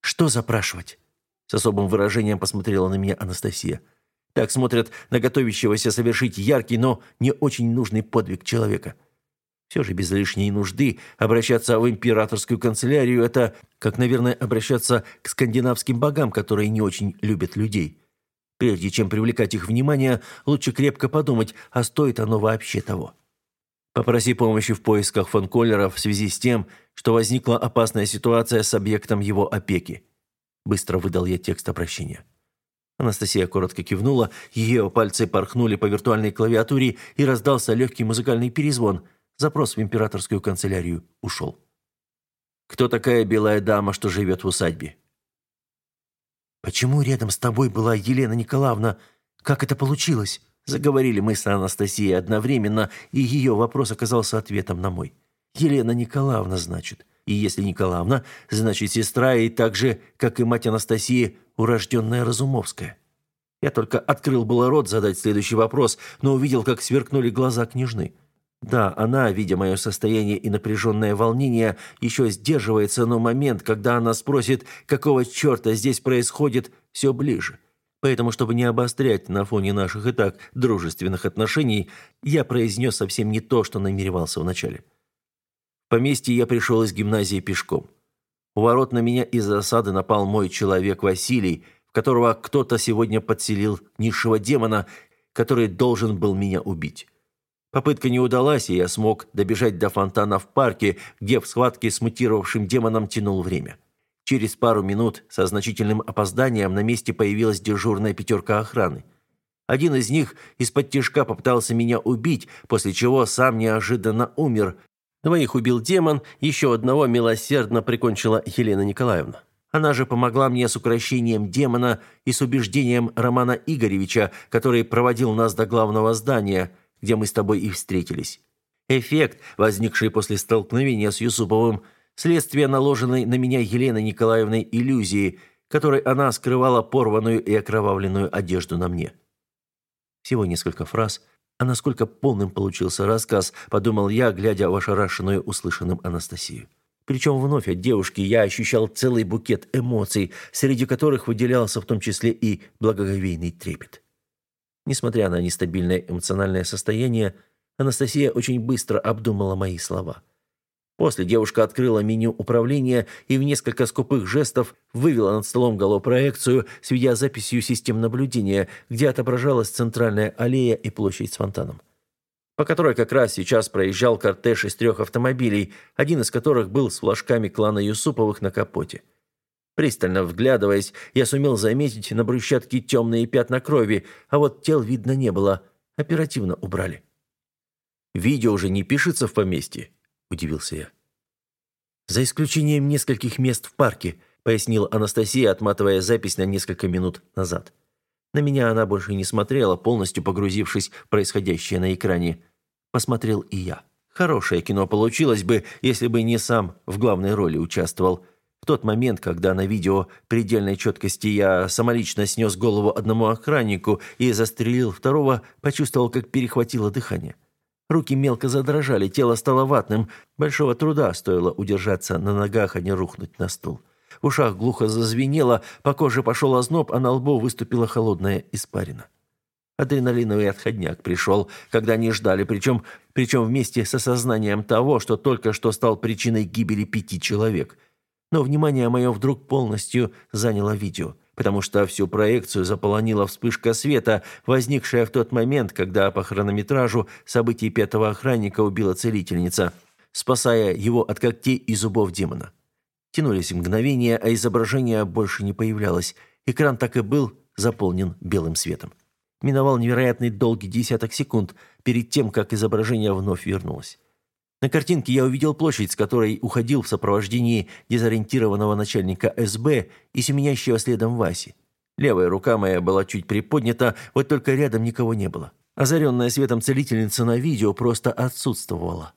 «Что запрашивать?» С особым выражением посмотрела на меня Анастасия. Так смотрят на готовящегося совершить яркий, но не очень нужный подвиг человека. Все же без лишней нужды обращаться в императорскую канцелярию – это, как, наверное, обращаться к скандинавским богам, которые не очень любят людей. Прежде чем привлекать их внимание, лучше крепко подумать, а стоит оно вообще того. Попроси помощи в поисках фон в связи с тем, что возникла опасная ситуация с объектом его опеки. Быстро выдал я текст обращения. Анастасия коротко кивнула, ее пальцы порхнули по виртуальной клавиатуре и раздался легкий музыкальный перезвон. Запрос в императорскую канцелярию ушел. «Кто такая белая дама, что живет в усадьбе?» «Почему рядом с тобой была Елена Николаевна? Как это получилось?» Заговорили мы с Анастасией одновременно, и ее вопрос оказался ответом на мой. Елена Николаевна, значит. И если Николаевна, значит, сестра и так же, как и мать Анастасии, урожденная Разумовская. Я только открыл было рот задать следующий вопрос, но увидел, как сверкнули глаза княжны. Да, она, видя мое состояние и напряженное волнение, еще сдерживается, но момент, когда она спросит, какого черта здесь происходит, все ближе. Поэтому, чтобы не обострять на фоне наших и так дружественных отношений, я произнес совсем не то, что намеревался вначале поместье я пришел из гимназии пешком. У ворот на меня из засады напал мой человек Василий, в которого кто-то сегодня подселил низшего демона, который должен был меня убить. Попытка не удалась, и я смог добежать до фонтана в парке, где в схватке с мутировавшим демоном тянул время. Через пару минут со значительным опозданием на месте появилась дежурная пятерка охраны. Один из них из-под тяжка попытался меня убить, после чего сам неожиданно умер, Двоих убил демон, еще одного милосердно прикончила Елена Николаевна. Она же помогла мне с укрощением демона и с убеждением Романа Игоревича, который проводил нас до главного здания, где мы с тобой и встретились. Эффект, возникший после столкновения с Юсуповым, следствие наложенной на меня Еленой Николаевной иллюзии, которой она скрывала порванную и окровавленную одежду на мне. Всего несколько фраз – а насколько полным получился рассказ, подумал я, глядя в ошарашенную услышанным Анастасию. Причем вновь от девушки я ощущал целый букет эмоций, среди которых выделялся в том числе и благоговейный трепет. Несмотря на нестабильное эмоциональное состояние, Анастасия очень быстро обдумала мои слова – После девушка открыла меню управления и в несколько скупых жестов вывела над столом голопроекцию с видеозаписью систем наблюдения, где отображалась центральная аллея и площадь с фонтаном, по которой как раз сейчас проезжал кортеж из трех автомобилей, один из которых был с флажками клана Юсуповых на капоте. Пристально вглядываясь, я сумел заметить на брусчатке темные пятна крови, а вот тел видно не было. Оперативно убрали. «Видео уже не пишется в поместье?» — удивился я. «За исключением нескольких мест в парке», — пояснил Анастасия, отматывая запись на несколько минут назад. На меня она больше не смотрела, полностью погрузившись в происходящее на экране. Посмотрел и я. Хорошее кино получилось бы, если бы не сам в главной роли участвовал. В тот момент, когда на видео предельной четкости я самолично снес голову одному охраннику и застрелил второго, почувствовал, как перехватило дыхание. Руки мелко задрожали, тело стало ватным. Большого труда стоило удержаться на ногах, а не рухнуть на стул. В ушах глухо зазвенело, по коже пошел озноб, а на лбу выступила холодная испарина. Адреналиновый отходняк пришел, когда не ждали, причем, причем вместе с осознанием того, что только что стал причиной гибели пяти человек. Но внимание мое вдруг полностью заняло видео – потому что всю проекцию заполонила вспышка света, возникшая в тот момент, когда по хронометражу событий пятого охранника убила целительница, спасая его от когтей и зубов демона. Тянулись мгновения, а изображение больше не появлялось. Экран так и был заполнен белым светом. Миновал невероятный долгий десяток секунд перед тем, как изображение вновь вернулось. На картинке я увидел площадь, с которой уходил в сопровождении дезориентированного начальника СБ и семенящего следом Васи. Левая рука моя была чуть приподнята, вот только рядом никого не было. Озаренная светом целительница на видео просто отсутствовала.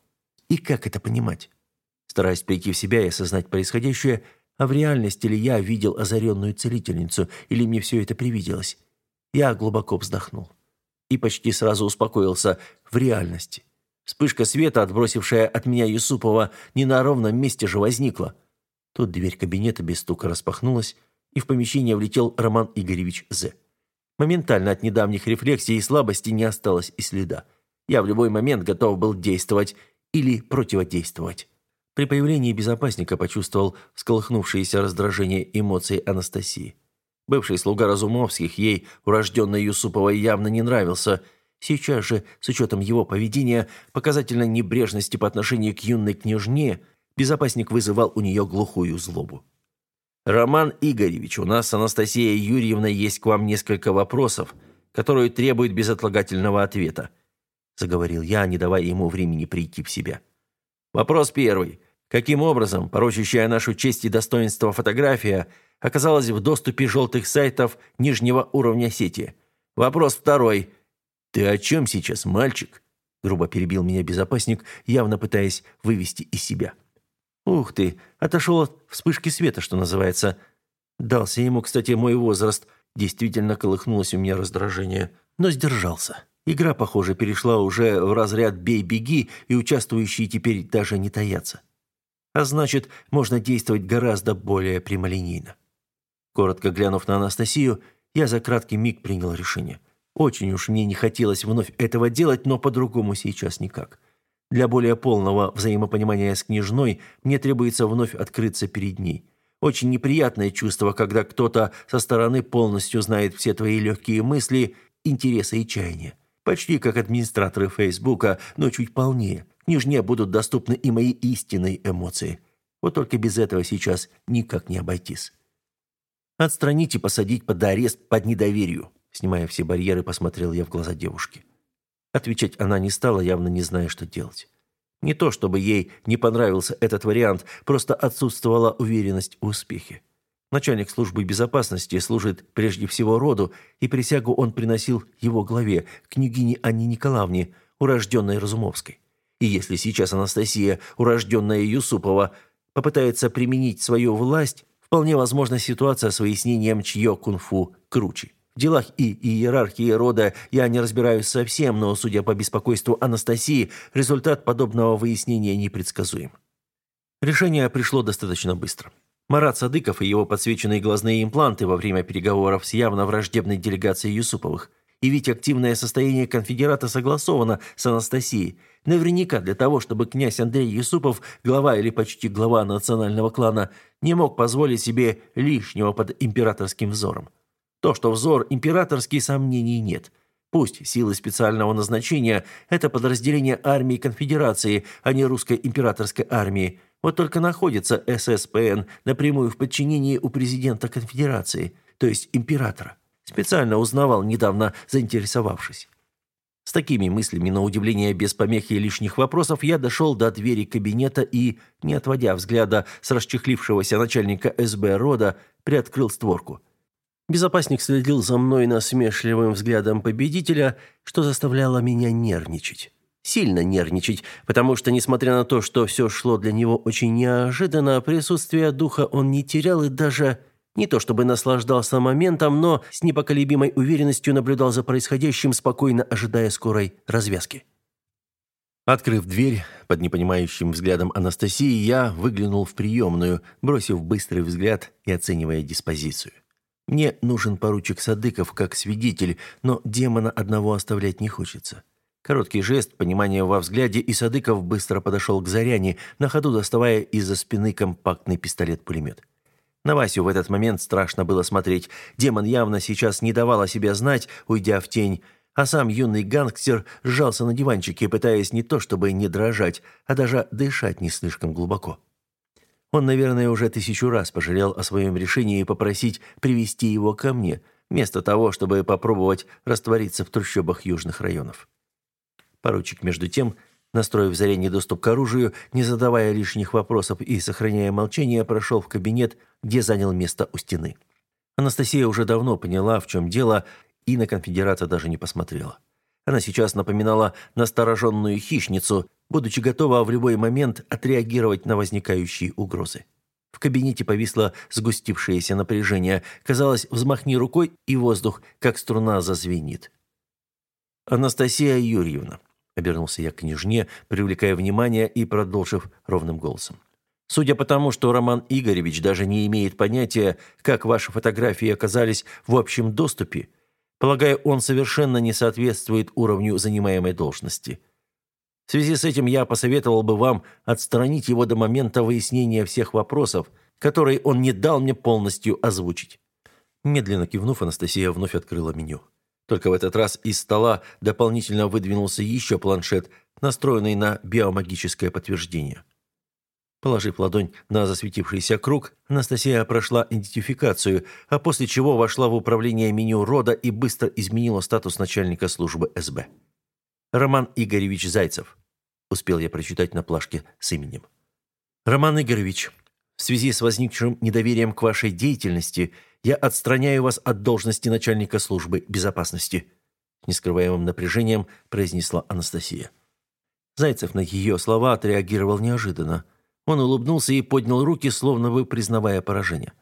И как это понимать? Стараясь прийти в себя и осознать происходящее, а в реальности ли я видел озаренную целительницу, или мне все это привиделось? Я глубоко вздохнул. И почти сразу успокоился в реальности. Вспышка света, отбросившая от меня Юсупова, не на ровном месте же возникла. Тут дверь кабинета без стука распахнулась, и в помещение влетел Роман Игоревич З. Моментально от недавних рефлексий и слабости не осталось и следа. Я в любой момент готов был действовать или противодействовать. При появлении безопасника почувствовал всколыхнувшееся раздражение эмоций Анастасии. Бывший слуга Разумовских ей, урожденный Юсуповой, явно не нравился – Сейчас же, с учетом его поведения, показательной небрежности по отношению к юной княжне, безопасник вызывал у нее глухую злобу. «Роман Игоревич, у нас, Анастасия Юрьевна, есть к вам несколько вопросов, которые требуют безотлагательного ответа», заговорил я, не давая ему времени прийти в себя. «Вопрос первый. Каким образом, порочащая нашу честь и достоинство фотография, оказалась в доступе желтых сайтов нижнего уровня сети? Вопрос второй. «Ты о чем сейчас, мальчик?» — грубо перебил меня безопасник, явно пытаясь вывести из себя. «Ух ты! Отошел от вспышки света, что называется. Дался ему, кстати, мой возраст. Действительно колыхнулось у меня раздражение, но сдержался. Игра, похоже, перешла уже в разряд «бей-беги», и участвующие теперь даже не таятся. А значит, можно действовать гораздо более прямолинейно. Коротко глянув на Анастасию, я за краткий миг принял решение – очень уж мне не хотелось вновь этого делать, но по-другому сейчас никак. Для более полного взаимопонимания с княжной мне требуется вновь открыться перед ней. Очень неприятное чувство, когда кто-то со стороны полностью знает все твои легкие мысли, интересы и чаяния. Почти как администраторы Фейсбука, но чуть полнее. Княжне будут доступны и мои истинные эмоции. Вот только без этого сейчас никак не обойтись. Отстранить и посадить под арест под недоверию. Снимая все барьеры, посмотрел я в глаза девушки. Отвечать она не стала, явно не зная, что делать. Не то, чтобы ей не понравился этот вариант, просто отсутствовала уверенность в успехе. Начальник службы безопасности служит прежде всего роду, и присягу он приносил его главе, княгине Анне Николаевне, урожденной Разумовской. И если сейчас Анастасия, урожденная Юсупова, попытается применить свою власть, вполне возможна ситуация с выяснением, чье кунг-фу круче делах и иерархии рода я не разбираюсь совсем, но, судя по беспокойству Анастасии, результат подобного выяснения непредсказуем. Решение пришло достаточно быстро. Марат Садыков и его подсвеченные глазные импланты во время переговоров с явно враждебной делегацией Юсуповых. И ведь активное состояние конфедерата согласовано с Анастасией. Наверняка для того, чтобы князь Андрей Юсупов, глава или почти глава национального клана, не мог позволить себе лишнего под императорским взором. То, что взор императорский, сомнений нет. Пусть силы специального назначения – это подразделение армии конфедерации, а не русской императорской армии. Вот только находится ССПН напрямую в подчинении у президента конфедерации, то есть императора. Специально узнавал недавно, заинтересовавшись. С такими мыслями, на удивление, без помех и лишних вопросов, я дошел до двери кабинета и, не отводя взгляда с расчехлившегося начальника СБ Рода, приоткрыл створку – Безопасник следил за мной насмешливым взглядом победителя, что заставляло меня нервничать. Сильно нервничать, потому что, несмотря на то, что все шло для него очень неожиданно, присутствие духа он не терял и даже не то чтобы наслаждался моментом, но с непоколебимой уверенностью наблюдал за происходящим, спокойно ожидая скорой развязки. Открыв дверь, под непонимающим взглядом Анастасии, я выглянул в приемную, бросив быстрый взгляд и оценивая диспозицию. Мне нужен поручик Садыков как свидетель, но демона одного оставлять не хочется. Короткий жест, понимание во взгляде, и Садыков быстро подошел к Заряне, на ходу доставая из-за спины компактный пистолет-пулемет. На Васю в этот момент страшно было смотреть. Демон явно сейчас не давал о себе знать, уйдя в тень, а сам юный гангстер сжался на диванчике, пытаясь не то чтобы не дрожать, а даже дышать не слишком глубоко. Он, наверное, уже тысячу раз пожалел о своем решении попросить привести его ко мне, вместо того, чтобы попробовать раствориться в трущобах южных районов. Поручик, между тем, настроив Заре недоступ к оружию, не задавая лишних вопросов и сохраняя молчание, прошел в кабинет, где занял место у стены. Анастасия уже давно поняла, в чем дело, и на конфедерата даже не посмотрела. Она сейчас напоминала настороженную хищницу, будучи готова в любой момент отреагировать на возникающие угрозы. В кабинете повисло сгустившееся напряжение. Казалось, взмахни рукой, и воздух, как струна, зазвенит. «Анастасия Юрьевна», — обернулся я к княжне, привлекая внимание и продолжив ровным голосом. «Судя по тому, что Роман Игоревич даже не имеет понятия, как ваши фотографии оказались в общем доступе, Полагая, он совершенно не соответствует уровню занимаемой должности. В связи с этим я посоветовал бы вам отстранить его до момента выяснения всех вопросов, которые он не дал мне полностью озвучить». Медленно кивнув, Анастасия вновь открыла меню. Только в этот раз из стола дополнительно выдвинулся еще планшет, настроенный на биомагическое подтверждение. Положив ладонь на засветившийся круг, Анастасия прошла идентификацию, а после чего вошла в управление меню рода и быстро изменила статус начальника службы СБ. «Роман Игоревич Зайцев», — успел я прочитать на плашке с именем. «Роман Игоревич, в связи с возникшим недоверием к вашей деятельности я отстраняю вас от должности начальника службы безопасности», Не — нескрываемым напряжением произнесла Анастасия. Зайцев на ее слова отреагировал неожиданно — он улыбнулся и поднял руки, словно бы признавая поражение.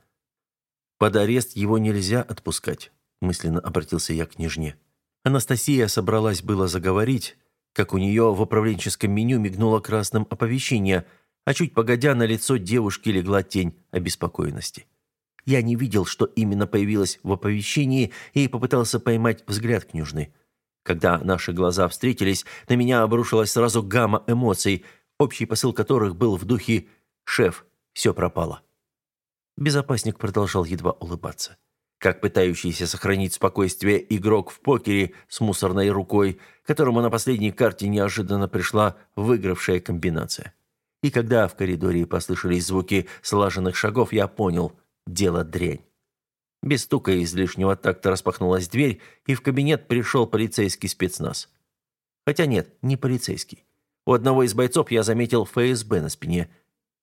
«Под арест его нельзя отпускать», — мысленно обратился я к княжне. Анастасия собралась было заговорить, как у нее в управленческом меню мигнуло красным оповещение, а чуть погодя на лицо девушки легла тень обеспокоенности. Я не видел, что именно появилось в оповещении, и попытался поймать взгляд княжны. Когда наши глаза встретились, на меня обрушилась сразу гамма эмоций общий посыл которых был в духе «Шеф, все пропало». Безопасник продолжал едва улыбаться. Как пытающийся сохранить спокойствие игрок в покере с мусорной рукой, которому на последней карте неожиданно пришла выигравшая комбинация. И когда в коридоре послышались звуки слаженных шагов, я понял – дело дрянь. Без стука и излишнего такта распахнулась дверь, и в кабинет пришел полицейский спецназ. Хотя нет, не полицейский. У одного из бойцов я заметил ФСБ на спине.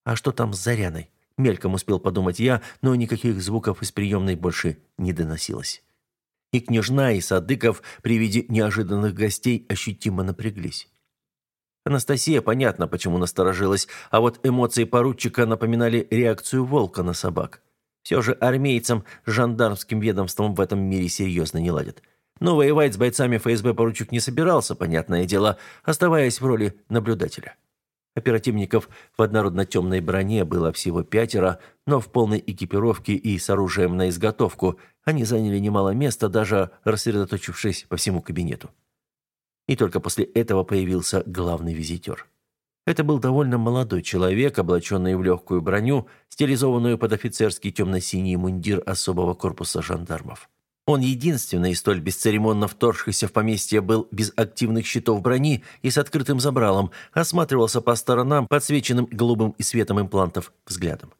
А что там с Заряной? Мельком успел подумать я, но никаких звуков из приемной больше не доносилось. И княжна, и Садыков при виде неожиданных гостей ощутимо напряглись. Анастасия, понятно, почему насторожилась, а вот эмоции поручика напоминали реакцию волка на собак. Все же армейцам с жандармским ведомством в этом мире серьезно не ладят. Но воевать с бойцами ФСБ поручик не собирался, понятное дело, оставаясь в роли наблюдателя. Оперативников в однородно-темной броне было всего пятеро, но в полной экипировке и с оружием на изготовку они заняли немало места, даже рассредоточившись по всему кабинету. И только после этого появился главный визитер. Это был довольно молодой человек, облаченный в легкую броню, стилизованную под офицерский темно-синий мундир особого корпуса жандармов. Он единственный из столь бесцеремонно вторгшийся в поместье был без активных щитов брони и с открытым забралом, осматривался по сторонам, подсвеченным голубым и светом имплантов, взглядом.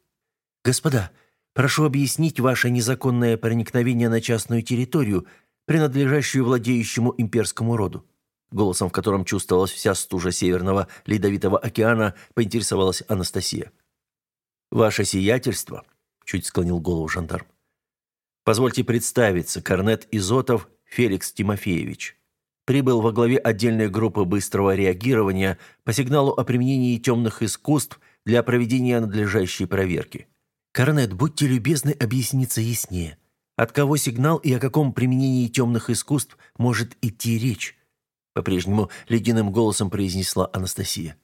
«Господа, прошу объяснить ваше незаконное проникновение на частную территорию, принадлежащую владеющему имперскому роду». Голосом, в котором чувствовалась вся стужа Северного Ледовитого океана, поинтересовалась Анастасия. «Ваше сиятельство», — чуть склонил голову жандарм, Позвольте представиться, корнет Изотов Феликс Тимофеевич. Прибыл во главе отдельной группы быстрого реагирования по сигналу о применении темных искусств для проведения надлежащей проверки. Корнет, будьте любезны объясниться яснее. От кого сигнал и о каком применении темных искусств может идти речь? По-прежнему ледяным голосом произнесла Анастасия.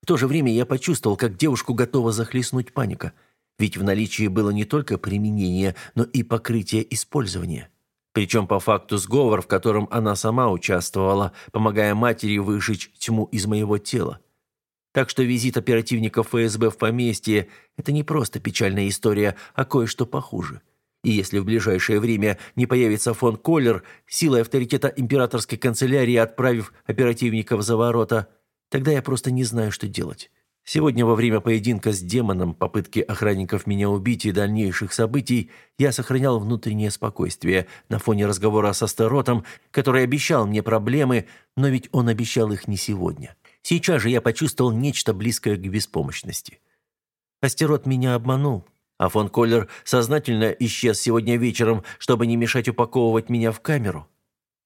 В то же время я почувствовал, как девушку готова захлестнуть паника – ведь в наличии было не только применение, но и покрытие использования. Причем по факту сговор, в котором она сама участвовала, помогая матери выжечь тьму из моего тела. Так что визит оперативников ФСБ в поместье – это не просто печальная история, а кое-что похуже. И если в ближайшее время не появится фон Коллер, силой авторитета императорской канцелярии отправив оперативников за ворота, тогда я просто не знаю, что делать. Сегодня во время поединка с демоном, попытки охранников меня убить и дальнейших событий, я сохранял внутреннее спокойствие на фоне разговора со Старотом, который обещал мне проблемы, но ведь он обещал их не сегодня. Сейчас же я почувствовал нечто близкое к беспомощности. Астерот меня обманул, а фон Коллер сознательно исчез сегодня вечером, чтобы не мешать упаковывать меня в камеру.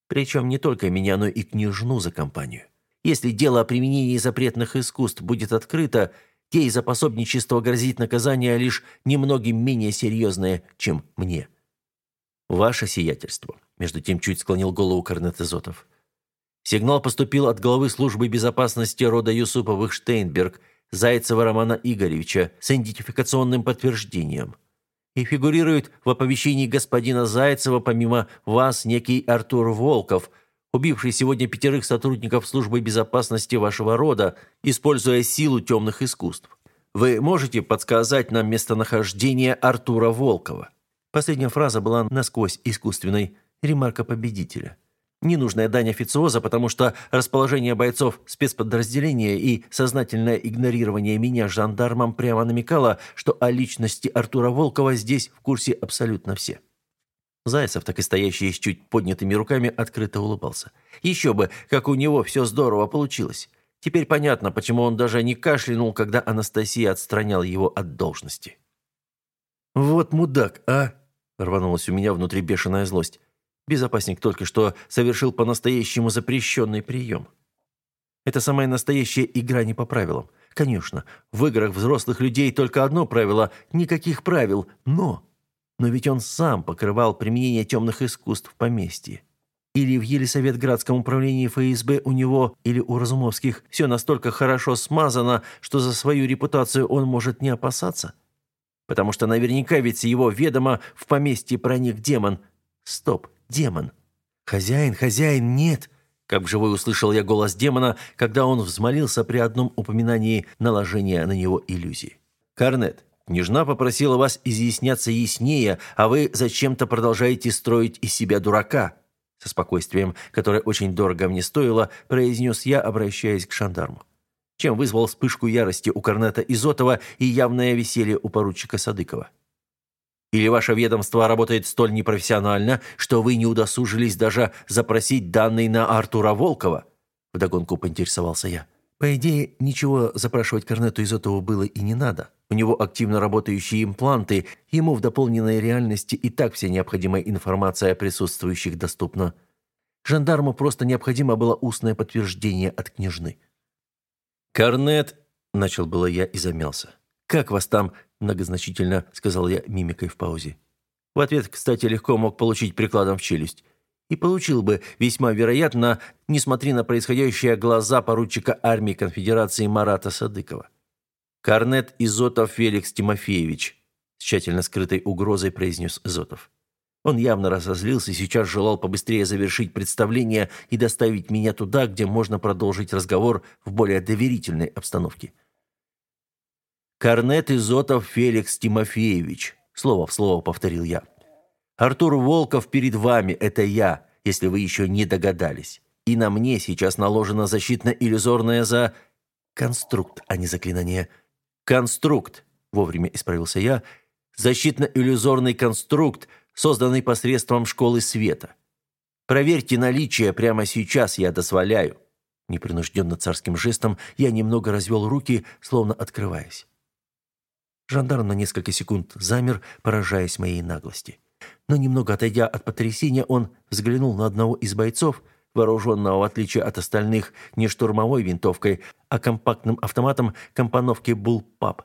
Причем не только меня, но и княжну за компанию. Если дело о применении запретных искусств будет открыто, ей за пособничество грозит наказание лишь немногим менее серьезное, чем мне. Ваше сиятельство, между тем чуть склонил голову Корнетезотов. Сигнал поступил от главы службы безопасности рода Юсуповых Штейнберг Зайцева Романа Игоревича с идентификационным подтверждением. И фигурирует в оповещении господина Зайцева помимо вас некий Артур Волков – убивший сегодня пятерых сотрудников службы безопасности вашего рода, используя силу темных искусств. Вы можете подсказать нам местонахождение Артура Волкова?» Последняя фраза была насквозь искусственной. Ремарка победителя. Ненужная дань официоза, потому что расположение бойцов спецподразделения и сознательное игнорирование меня жандармом прямо намекало, что о личности Артура Волкова здесь в курсе абсолютно все. Зайцев, так и стоящий с чуть поднятыми руками, открыто улыбался. Еще бы, как у него все здорово получилось. Теперь понятно, почему он даже не кашлянул, когда Анастасия отстранял его от должности. «Вот мудак, а!» – рванулась у меня внутри бешеная злость. Безопасник только что совершил по-настоящему запрещенный прием. Это самая настоящая игра не по правилам. Конечно, в играх взрослых людей только одно правило – никаких правил, но но ведь он сам покрывал применение темных искусств в поместье. Или в Елисаветградском управлении ФСБ у него, или у Разумовских, все настолько хорошо смазано, что за свою репутацию он может не опасаться? Потому что наверняка ведь его ведомо в поместье проник демон. Стоп, демон. «Хозяин, хозяин, нет!» Как вживую услышал я голос демона, когда он взмолился при одном упоминании наложения на него иллюзии. «Корнет, Княжна попросила вас изъясняться яснее, а вы зачем-то продолжаете строить из себя дурака». Со спокойствием, которое очень дорого мне стоило, произнес я, обращаясь к шандарму, Чем вызвал вспышку ярости у Корнета Изотова и явное веселье у поручика Садыкова. «Или ваше ведомство работает столь непрофессионально, что вы не удосужились даже запросить данные на Артура Волкова?» Вдогонку поинтересовался я. По идее, ничего запрашивать Корнету из этого было и не надо. У него активно работающие импланты, ему в дополненной реальности и так вся необходимая информация о присутствующих доступна. Жандарму просто необходимо было устное подтверждение от княжны. «Корнет!» – начал было я и замялся. «Как вас там?» – многозначительно сказал я мимикой в паузе. В ответ, кстати, легко мог получить прикладом в челюсть – и получил бы, весьма вероятно, несмотря на происходящее глаза поручика армии конфедерации Марата Садыкова. «Корнет Изотов Феликс Тимофеевич», – с тщательно скрытой угрозой произнес Изотов. Он явно разозлился и сейчас желал побыстрее завершить представление и доставить меня туда, где можно продолжить разговор в более доверительной обстановке. «Корнет Изотов Феликс Тимофеевич», – слово в слово повторил я. Артур Волков перед вами, это я, если вы еще не догадались. И на мне сейчас наложена защитно-иллюзорная за... Конструкт, а не заклинание. Конструкт, вовремя исправился я. Защитно-иллюзорный конструкт, созданный посредством школы света. Проверьте наличие прямо сейчас, я дозволяю. Непринужденно царским жестом я немного развел руки, словно открываясь. Жандарм на несколько секунд замер, поражаясь моей наглости. Но немного отойдя от потрясения, он взглянул на одного из бойцов, вооруженного, в отличие от остальных, не штурмовой винтовкой, а компактным автоматом компоновки «Буллпап».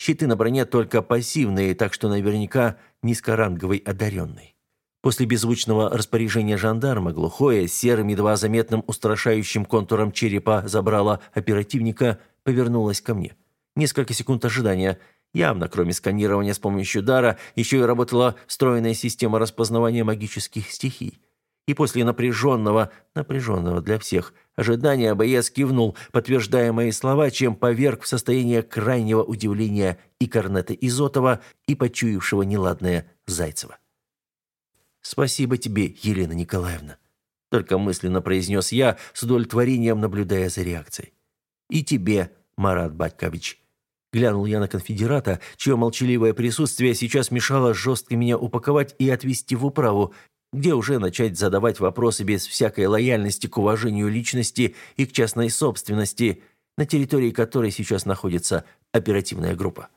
Щиты на броне только пассивные, так что наверняка низкоранговый одаренный. После беззвучного распоряжения жандарма глухое, серым, едва заметным устрашающим контуром черепа забрало оперативника, повернулась ко мне. Несколько секунд ожидания – Явно, кроме сканирования с помощью дара, еще и работала встроенная система распознавания магических стихий. И после напряженного, напряженного для всех, ожидания боец кивнул, подтверждая мои слова, чем поверг в состояние крайнего удивления и Корнета Изотова, и почуявшего неладное Зайцева. «Спасибо тебе, Елена Николаевна», — только мысленно произнес я, с удовлетворением наблюдая за реакцией. «И тебе, Марат Батькович, Глянул я на конфедерата, чье молчаливое присутствие сейчас мешало жестко меня упаковать и отвести в управу, где уже начать задавать вопросы без всякой лояльности к уважению личности и к частной собственности, на территории которой сейчас находится оперативная группа.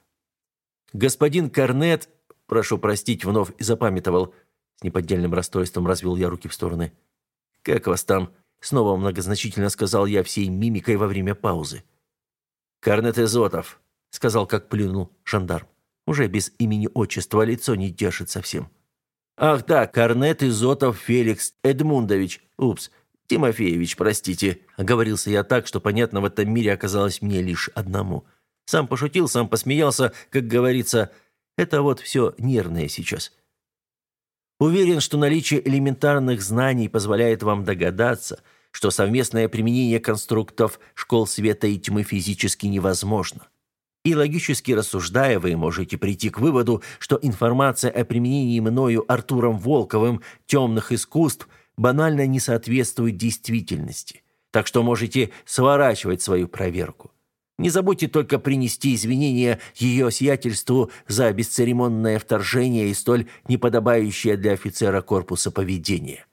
«Господин Корнет, прошу простить, вновь запамятовал», с неподдельным расстройством развел я руки в стороны. «Как вас там?» — снова многозначительно сказал я всей мимикой во время паузы. «Корнет Изотов», сказал, как плюнул жандарм. Уже без имени-отчества лицо не держит совсем. Ах да, Корнет Изотов Феликс Эдмундович. Упс, Тимофеевич, простите. Оговорился я так, что понятно в этом мире оказалось мне лишь одному. Сам пошутил, сам посмеялся, как говорится. Это вот все нервное сейчас. Уверен, что наличие элементарных знаний позволяет вам догадаться, что совместное применение конструктов школ света и тьмы физически невозможно. И логически рассуждая, вы можете прийти к выводу, что информация о применении мною Артуром Волковым темных искусств банально не соответствует действительности. Так что можете сворачивать свою проверку. Не забудьте только принести извинения ее сиятельству за бесцеремонное вторжение и столь неподобающее для офицера корпуса поведение.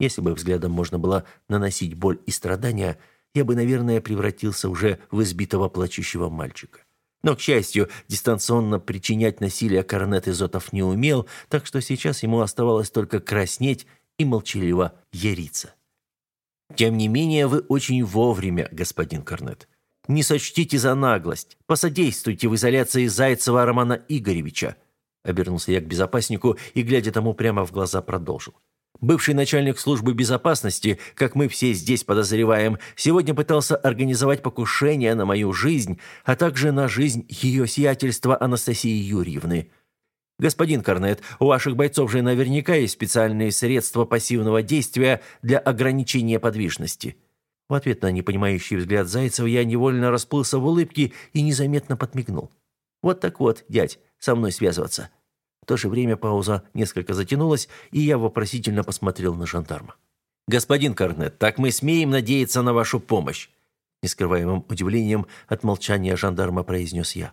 Если бы взглядом можно было наносить боль и страдания – я бы, наверное, превратился уже в избитого плачущего мальчика. Но, к счастью, дистанционно причинять насилие Корнет Изотов не умел, так что сейчас ему оставалось только краснеть и молчаливо яриться. «Тем не менее, вы очень вовремя, господин Корнет. Не сочтите за наглость. Посодействуйте в изоляции Зайцева Романа Игоревича», обернулся я к безопаснику и, глядя тому прямо в глаза, продолжил. Бывший начальник службы безопасности, как мы все здесь подозреваем, сегодня пытался организовать покушение на мою жизнь, а также на жизнь ее сиятельства Анастасии Юрьевны. Господин Корнет, у ваших бойцов же наверняка есть специальные средства пассивного действия для ограничения подвижности». В ответ на непонимающий взгляд Зайцева я невольно расплылся в улыбке и незаметно подмигнул. «Вот так вот, дядь, со мной связываться». То же время пауза несколько затянулась, и я вопросительно посмотрел на жандарма. «Господин Корнет, так мы смеем надеяться на вашу помощь!» Нескрываемым удивлением от молчания жандарма произнес я.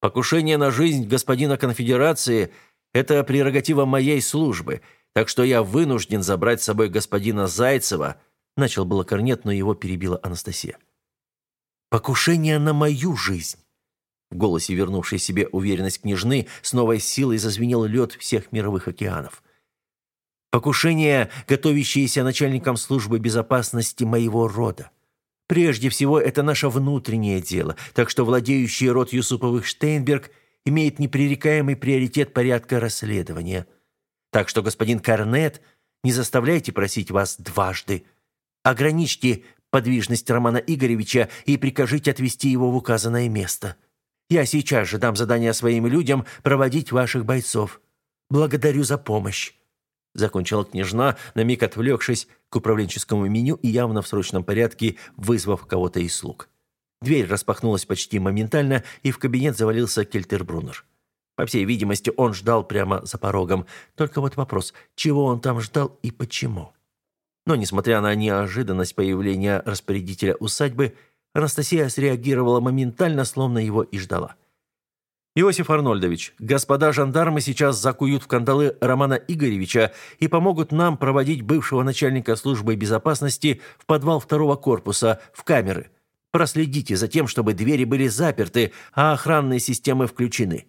«Покушение на жизнь господина конфедерации – это прерогатива моей службы, так что я вынужден забрать с собой господина Зайцева», – начал было Корнет, но его перебила Анастасия. «Покушение на мою жизнь!» В голосе, вернувшей себе уверенность княжны, с новой силой зазвенел лед всех мировых океанов. «Покушение, готовящееся начальником службы безопасности моего рода. Прежде всего, это наше внутреннее дело, так что владеющий род Юсуповых Штейнберг имеет непререкаемый приоритет порядка расследования. Так что, господин Корнет, не заставляйте просить вас дважды. Ограничьте подвижность Романа Игоревича и прикажите отвести его в указанное место». Я сейчас же дам задание своим людям проводить ваших бойцов. Благодарю за помощь». Закончила княжна, на миг отвлекшись к управленческому меню и явно в срочном порядке вызвав кого-то из слуг. Дверь распахнулась почти моментально, и в кабинет завалился Кельтербрунер. По всей видимости, он ждал прямо за порогом. Только вот вопрос, чего он там ждал и почему? Но, несмотря на неожиданность появления распорядителя усадьбы, Анастасия среагировала моментально, словно его и ждала. «Иосиф Арнольдович, господа жандармы сейчас закуют в кандалы Романа Игоревича и помогут нам проводить бывшего начальника службы безопасности в подвал второго корпуса, в камеры. Проследите за тем, чтобы двери были заперты, а охранные системы включены.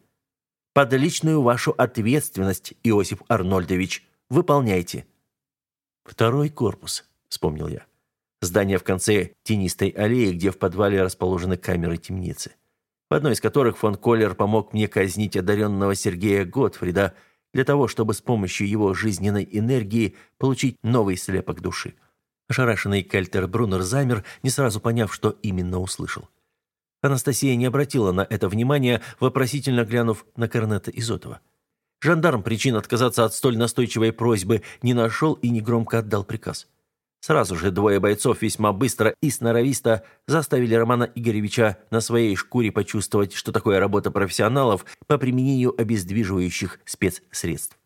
Под личную вашу ответственность, Иосиф Арнольдович, выполняйте». «Второй корпус», — вспомнил я. Здание в конце тенистой аллеи, где в подвале расположены камеры темницы. В одной из которых фон Коллер помог мне казнить одаренного Сергея Готфрида для того, чтобы с помощью его жизненной энергии получить новый слепок души. Ошарашенный Кальтер Брунер замер, не сразу поняв, что именно услышал. Анастасия не обратила на это внимания, вопросительно глянув на Корнета Изотова. Жандарм причин отказаться от столь настойчивой просьбы не нашел и негромко отдал приказ – Сразу же двое бойцов весьма быстро и сноровисто заставили Романа Игоревича на своей шкуре почувствовать, что такое работа профессионалов по применению обездвиживающих спецсредств.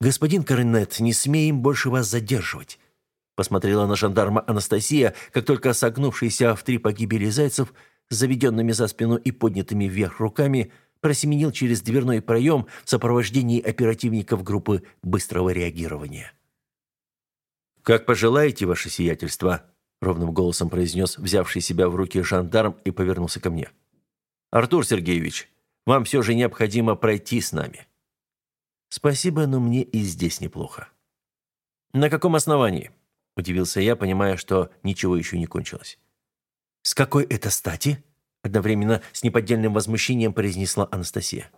«Господин Корнет, не смеем больше вас задерживать», — посмотрела на жандарма Анастасия, как только согнувшийся в три погибели зайцев, заведенными за спину и поднятыми вверх руками, просеменил через дверной проем в сопровождении оперативников группы быстрого реагирования. «Как пожелаете, ваше сиятельство», – ровным голосом произнес взявший себя в руки жандарм и повернулся ко мне. «Артур Сергеевич, вам все же необходимо пройти с нами». «Спасибо, но мне и здесь неплохо». «На каком основании?» – удивился я, понимая, что ничего еще не кончилось. «С какой это стати?» – одновременно с неподдельным возмущением произнесла Анастасия.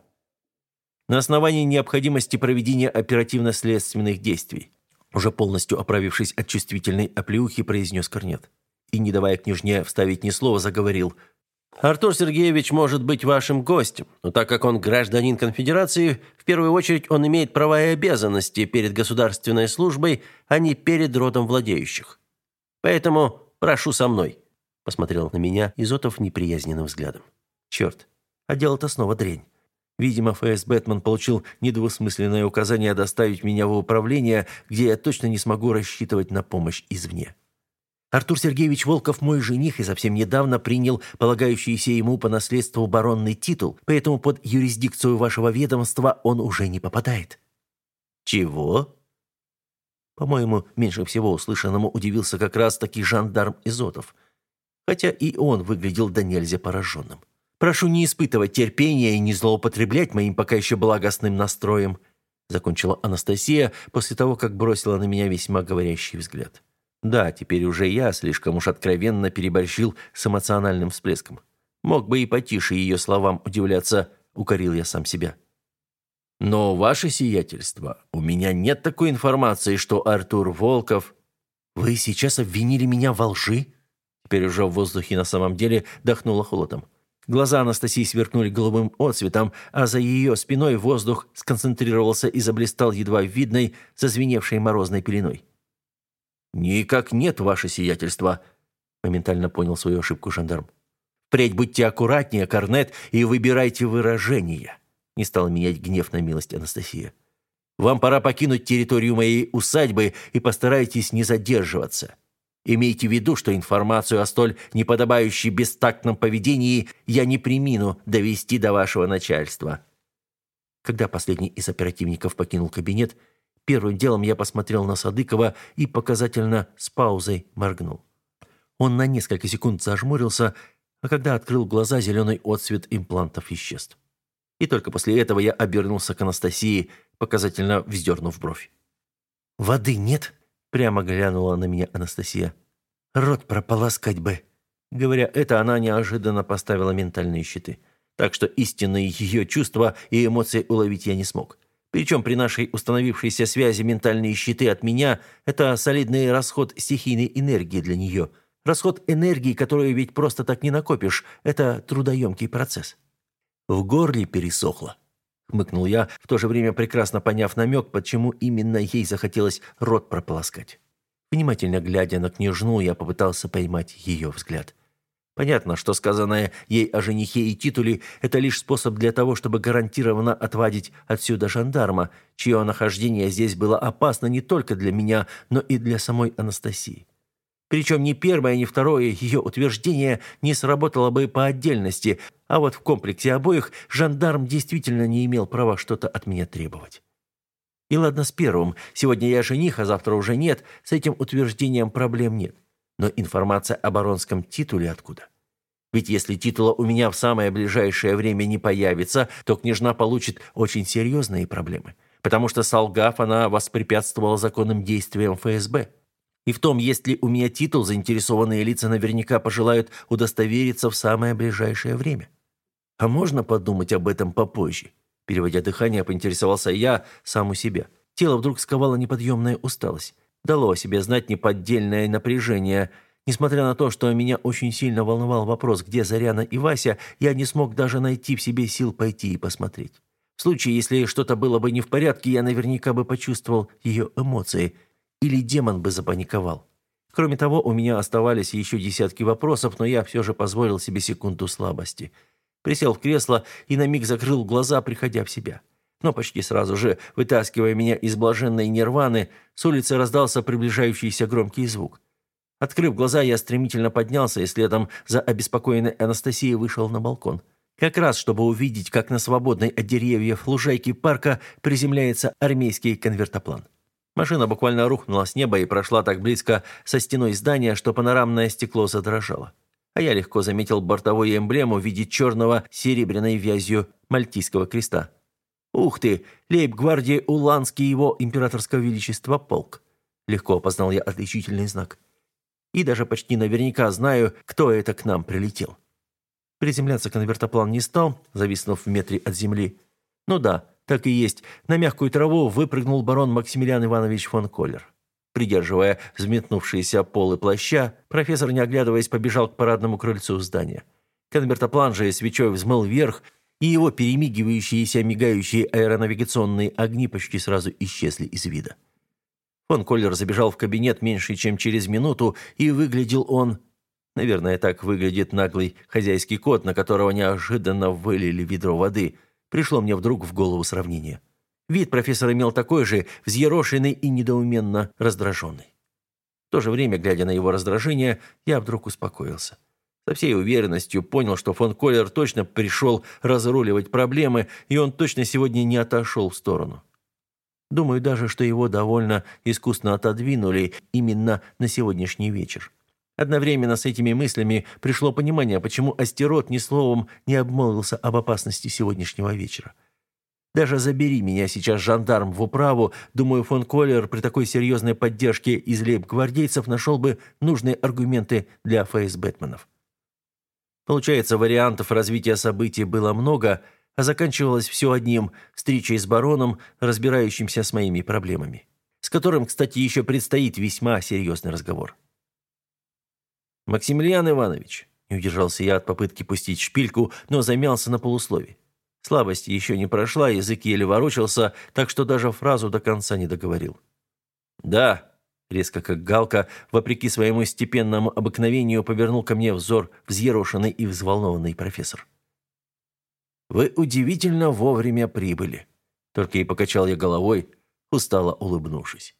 «На основании необходимости проведения оперативно-следственных действий», уже полностью оправившись от чувствительной оплеухи, произнес Корнет. И, не давая княжне вставить ни слова, заговорил. «Артур Сергеевич может быть вашим гостем, но так как он гражданин конфедерации, в первую очередь он имеет права и обязанности перед государственной службой, а не перед родом владеющих. Поэтому прошу со мной». Посмотрел на меня Изотов неприязненным взглядом. «Черт, а дело-то снова дрень». Видимо, ФС Бэтмен получил недвусмысленное указание доставить меня в управление, где я точно не смогу рассчитывать на помощь извне. Артур Сергеевич Волков мой жених и совсем недавно принял полагающийся ему по наследству баронный титул, поэтому под юрисдикцию вашего ведомства он уже не попадает». «Чего?» По-моему, меньше всего услышанному удивился как раз-таки жандарм Изотов, хотя и он выглядел до нельзя пораженным. Прошу не испытывать терпения и не злоупотреблять моим пока еще благостным настроем», закончила Анастасия после того, как бросила на меня весьма говорящий взгляд. Да, теперь уже я слишком уж откровенно переборщил с эмоциональным всплеском. Мог бы и потише ее словам удивляться, укорил я сам себя. Но ваше сиятельство, у меня нет такой информации, что Артур Волков... Вы сейчас обвинили меня во лжи? Теперь уже в воздухе на самом деле дохнуло холодом. Глаза Анастасии сверкнули голубым отцветом, а за ее спиной воздух сконцентрировался и заблистал едва видной, зазвеневшей морозной пеленой. «Никак нет, ваше сиятельство», — моментально понял свою ошибку жандарм. Предь будьте аккуратнее, Корнет, и выбирайте выражения», — не стал менять гнев на милость Анастасия. «Вам пора покинуть территорию моей усадьбы и постарайтесь не задерживаться. Имейте в виду, что информацию о столь неподобающей бестактном поведении я не примину довести до вашего начальства». Когда последний из оперативников покинул кабинет, первым делом я посмотрел на Садыкова и показательно с паузой моргнул. Он на несколько секунд зажмурился, а когда открыл глаза, зеленый отсвет имплантов исчез. И только после этого я обернулся к Анастасии, показательно вздернув бровь. «Воды нет?» Прямо глянула на меня Анастасия. «Рот прополоскать бы!» Говоря это, она неожиданно поставила ментальные щиты. Так что истинные ее чувства и эмоции уловить я не смог. Причем при нашей установившейся связи ментальные щиты от меня – это солидный расход стихийной энергии для нее. Расход энергии, которую ведь просто так не накопишь – это трудоемкий процесс. В горле пересохло хмыкнул я, в то же время прекрасно поняв намек, почему именно ей захотелось рот прополоскать. Внимательно глядя на княжну, я попытался поймать ее взгляд. Понятно, что сказанное ей о женихе и титуле – это лишь способ для того, чтобы гарантированно отвадить отсюда жандарма, чье нахождение здесь было опасно не только для меня, но и для самой Анастасии. Причем ни первое, ни второе ее утверждение не сработало бы по отдельности, а вот в комплексе обоих жандарм действительно не имел права что-то от меня требовать. И ладно с первым, сегодня я жених, а завтра уже нет, с этим утверждением проблем нет. Но информация о баронском титуле откуда? Ведь если титула у меня в самое ближайшее время не появится, то княжна получит очень серьезные проблемы, потому что, солгав, она воспрепятствовала законным действиям ФСБ. И в том, есть ли у меня титул, заинтересованные лица наверняка пожелают удостовериться в самое ближайшее время. А можно подумать об этом попозже? Переводя дыхание, поинтересовался я сам у себя. Тело вдруг сковало неподъемная усталость. Дало о себе знать неподдельное напряжение. Несмотря на то, что меня очень сильно волновал вопрос, где Заряна и Вася, я не смог даже найти в себе сил пойти и посмотреть. В случае, если что-то было бы не в порядке, я наверняка бы почувствовал ее эмоции – или демон бы запаниковал. Кроме того, у меня оставались еще десятки вопросов, но я все же позволил себе секунду слабости. Присел в кресло и на миг закрыл глаза, приходя в себя. Но почти сразу же, вытаскивая меня из блаженной нирваны, с улицы раздался приближающийся громкий звук. Открыв глаза, я стремительно поднялся и следом за обеспокоенной Анастасией вышел на балкон. Как раз, чтобы увидеть, как на свободной от деревьев лужайке парка приземляется армейский конвертоплан. Машина буквально рухнула с неба и прошла так близко со стеной здания, что панорамное стекло задрожало. А я легко заметил бортовую эмблему в виде черного серебряной вязью мальтийского креста. «Ух ты! Лейб-гвардии Уланский его императорского величества полк!» Легко опознал я отличительный знак. И даже почти наверняка знаю, кто это к нам прилетел. Приземляться конвертоплан не стал, зависнув в метре от земли. Ну да, так и есть, на мягкую траву выпрыгнул барон Максимилиан Иванович фон Коллер. Придерживая взметнувшиеся полы плаща, профессор, не оглядываясь, побежал к парадному крыльцу здания. Конвертоплан же свечой взмыл вверх, и его перемигивающиеся мигающие аэронавигационные огни почти сразу исчезли из вида. Фон Коллер забежал в кабинет меньше, чем через минуту, и выглядел он... Наверное, так выглядит наглый хозяйский кот, на которого неожиданно вылили ведро воды – Пришло мне вдруг в голову сравнение. Вид профессора имел такой же, взъерошенный и недоуменно раздраженный. В то же время, глядя на его раздражение, я вдруг успокоился. Со всей уверенностью понял, что фон Коллер точно пришел разруливать проблемы, и он точно сегодня не отошел в сторону. Думаю даже, что его довольно искусно отодвинули именно на сегодняшний вечер. Одновременно с этими мыслями пришло понимание, почему Астерот ни словом не обмолвился об опасности сегодняшнего вечера. Даже забери меня сейчас жандарм в управу, думаю, фон Коллер при такой серьезной поддержке из лейб-гвардейцев нашел бы нужные аргументы для фейс-бэтменов. Получается, вариантов развития событий было много, а заканчивалось все одним – встречей с бароном, разбирающимся с моими проблемами. С которым, кстати, еще предстоит весьма серьезный разговор. «Максимилиан Иванович», – не удержался я от попытки пустить шпильку, но замялся на полуслове. Слабость еще не прошла, язык еле ворочался, так что даже фразу до конца не договорил. «Да», – резко как галка, вопреки своему степенному обыкновению, повернул ко мне взор взъерошенный и взволнованный профессор. «Вы удивительно вовремя прибыли», – только и покачал я головой, устало улыбнувшись.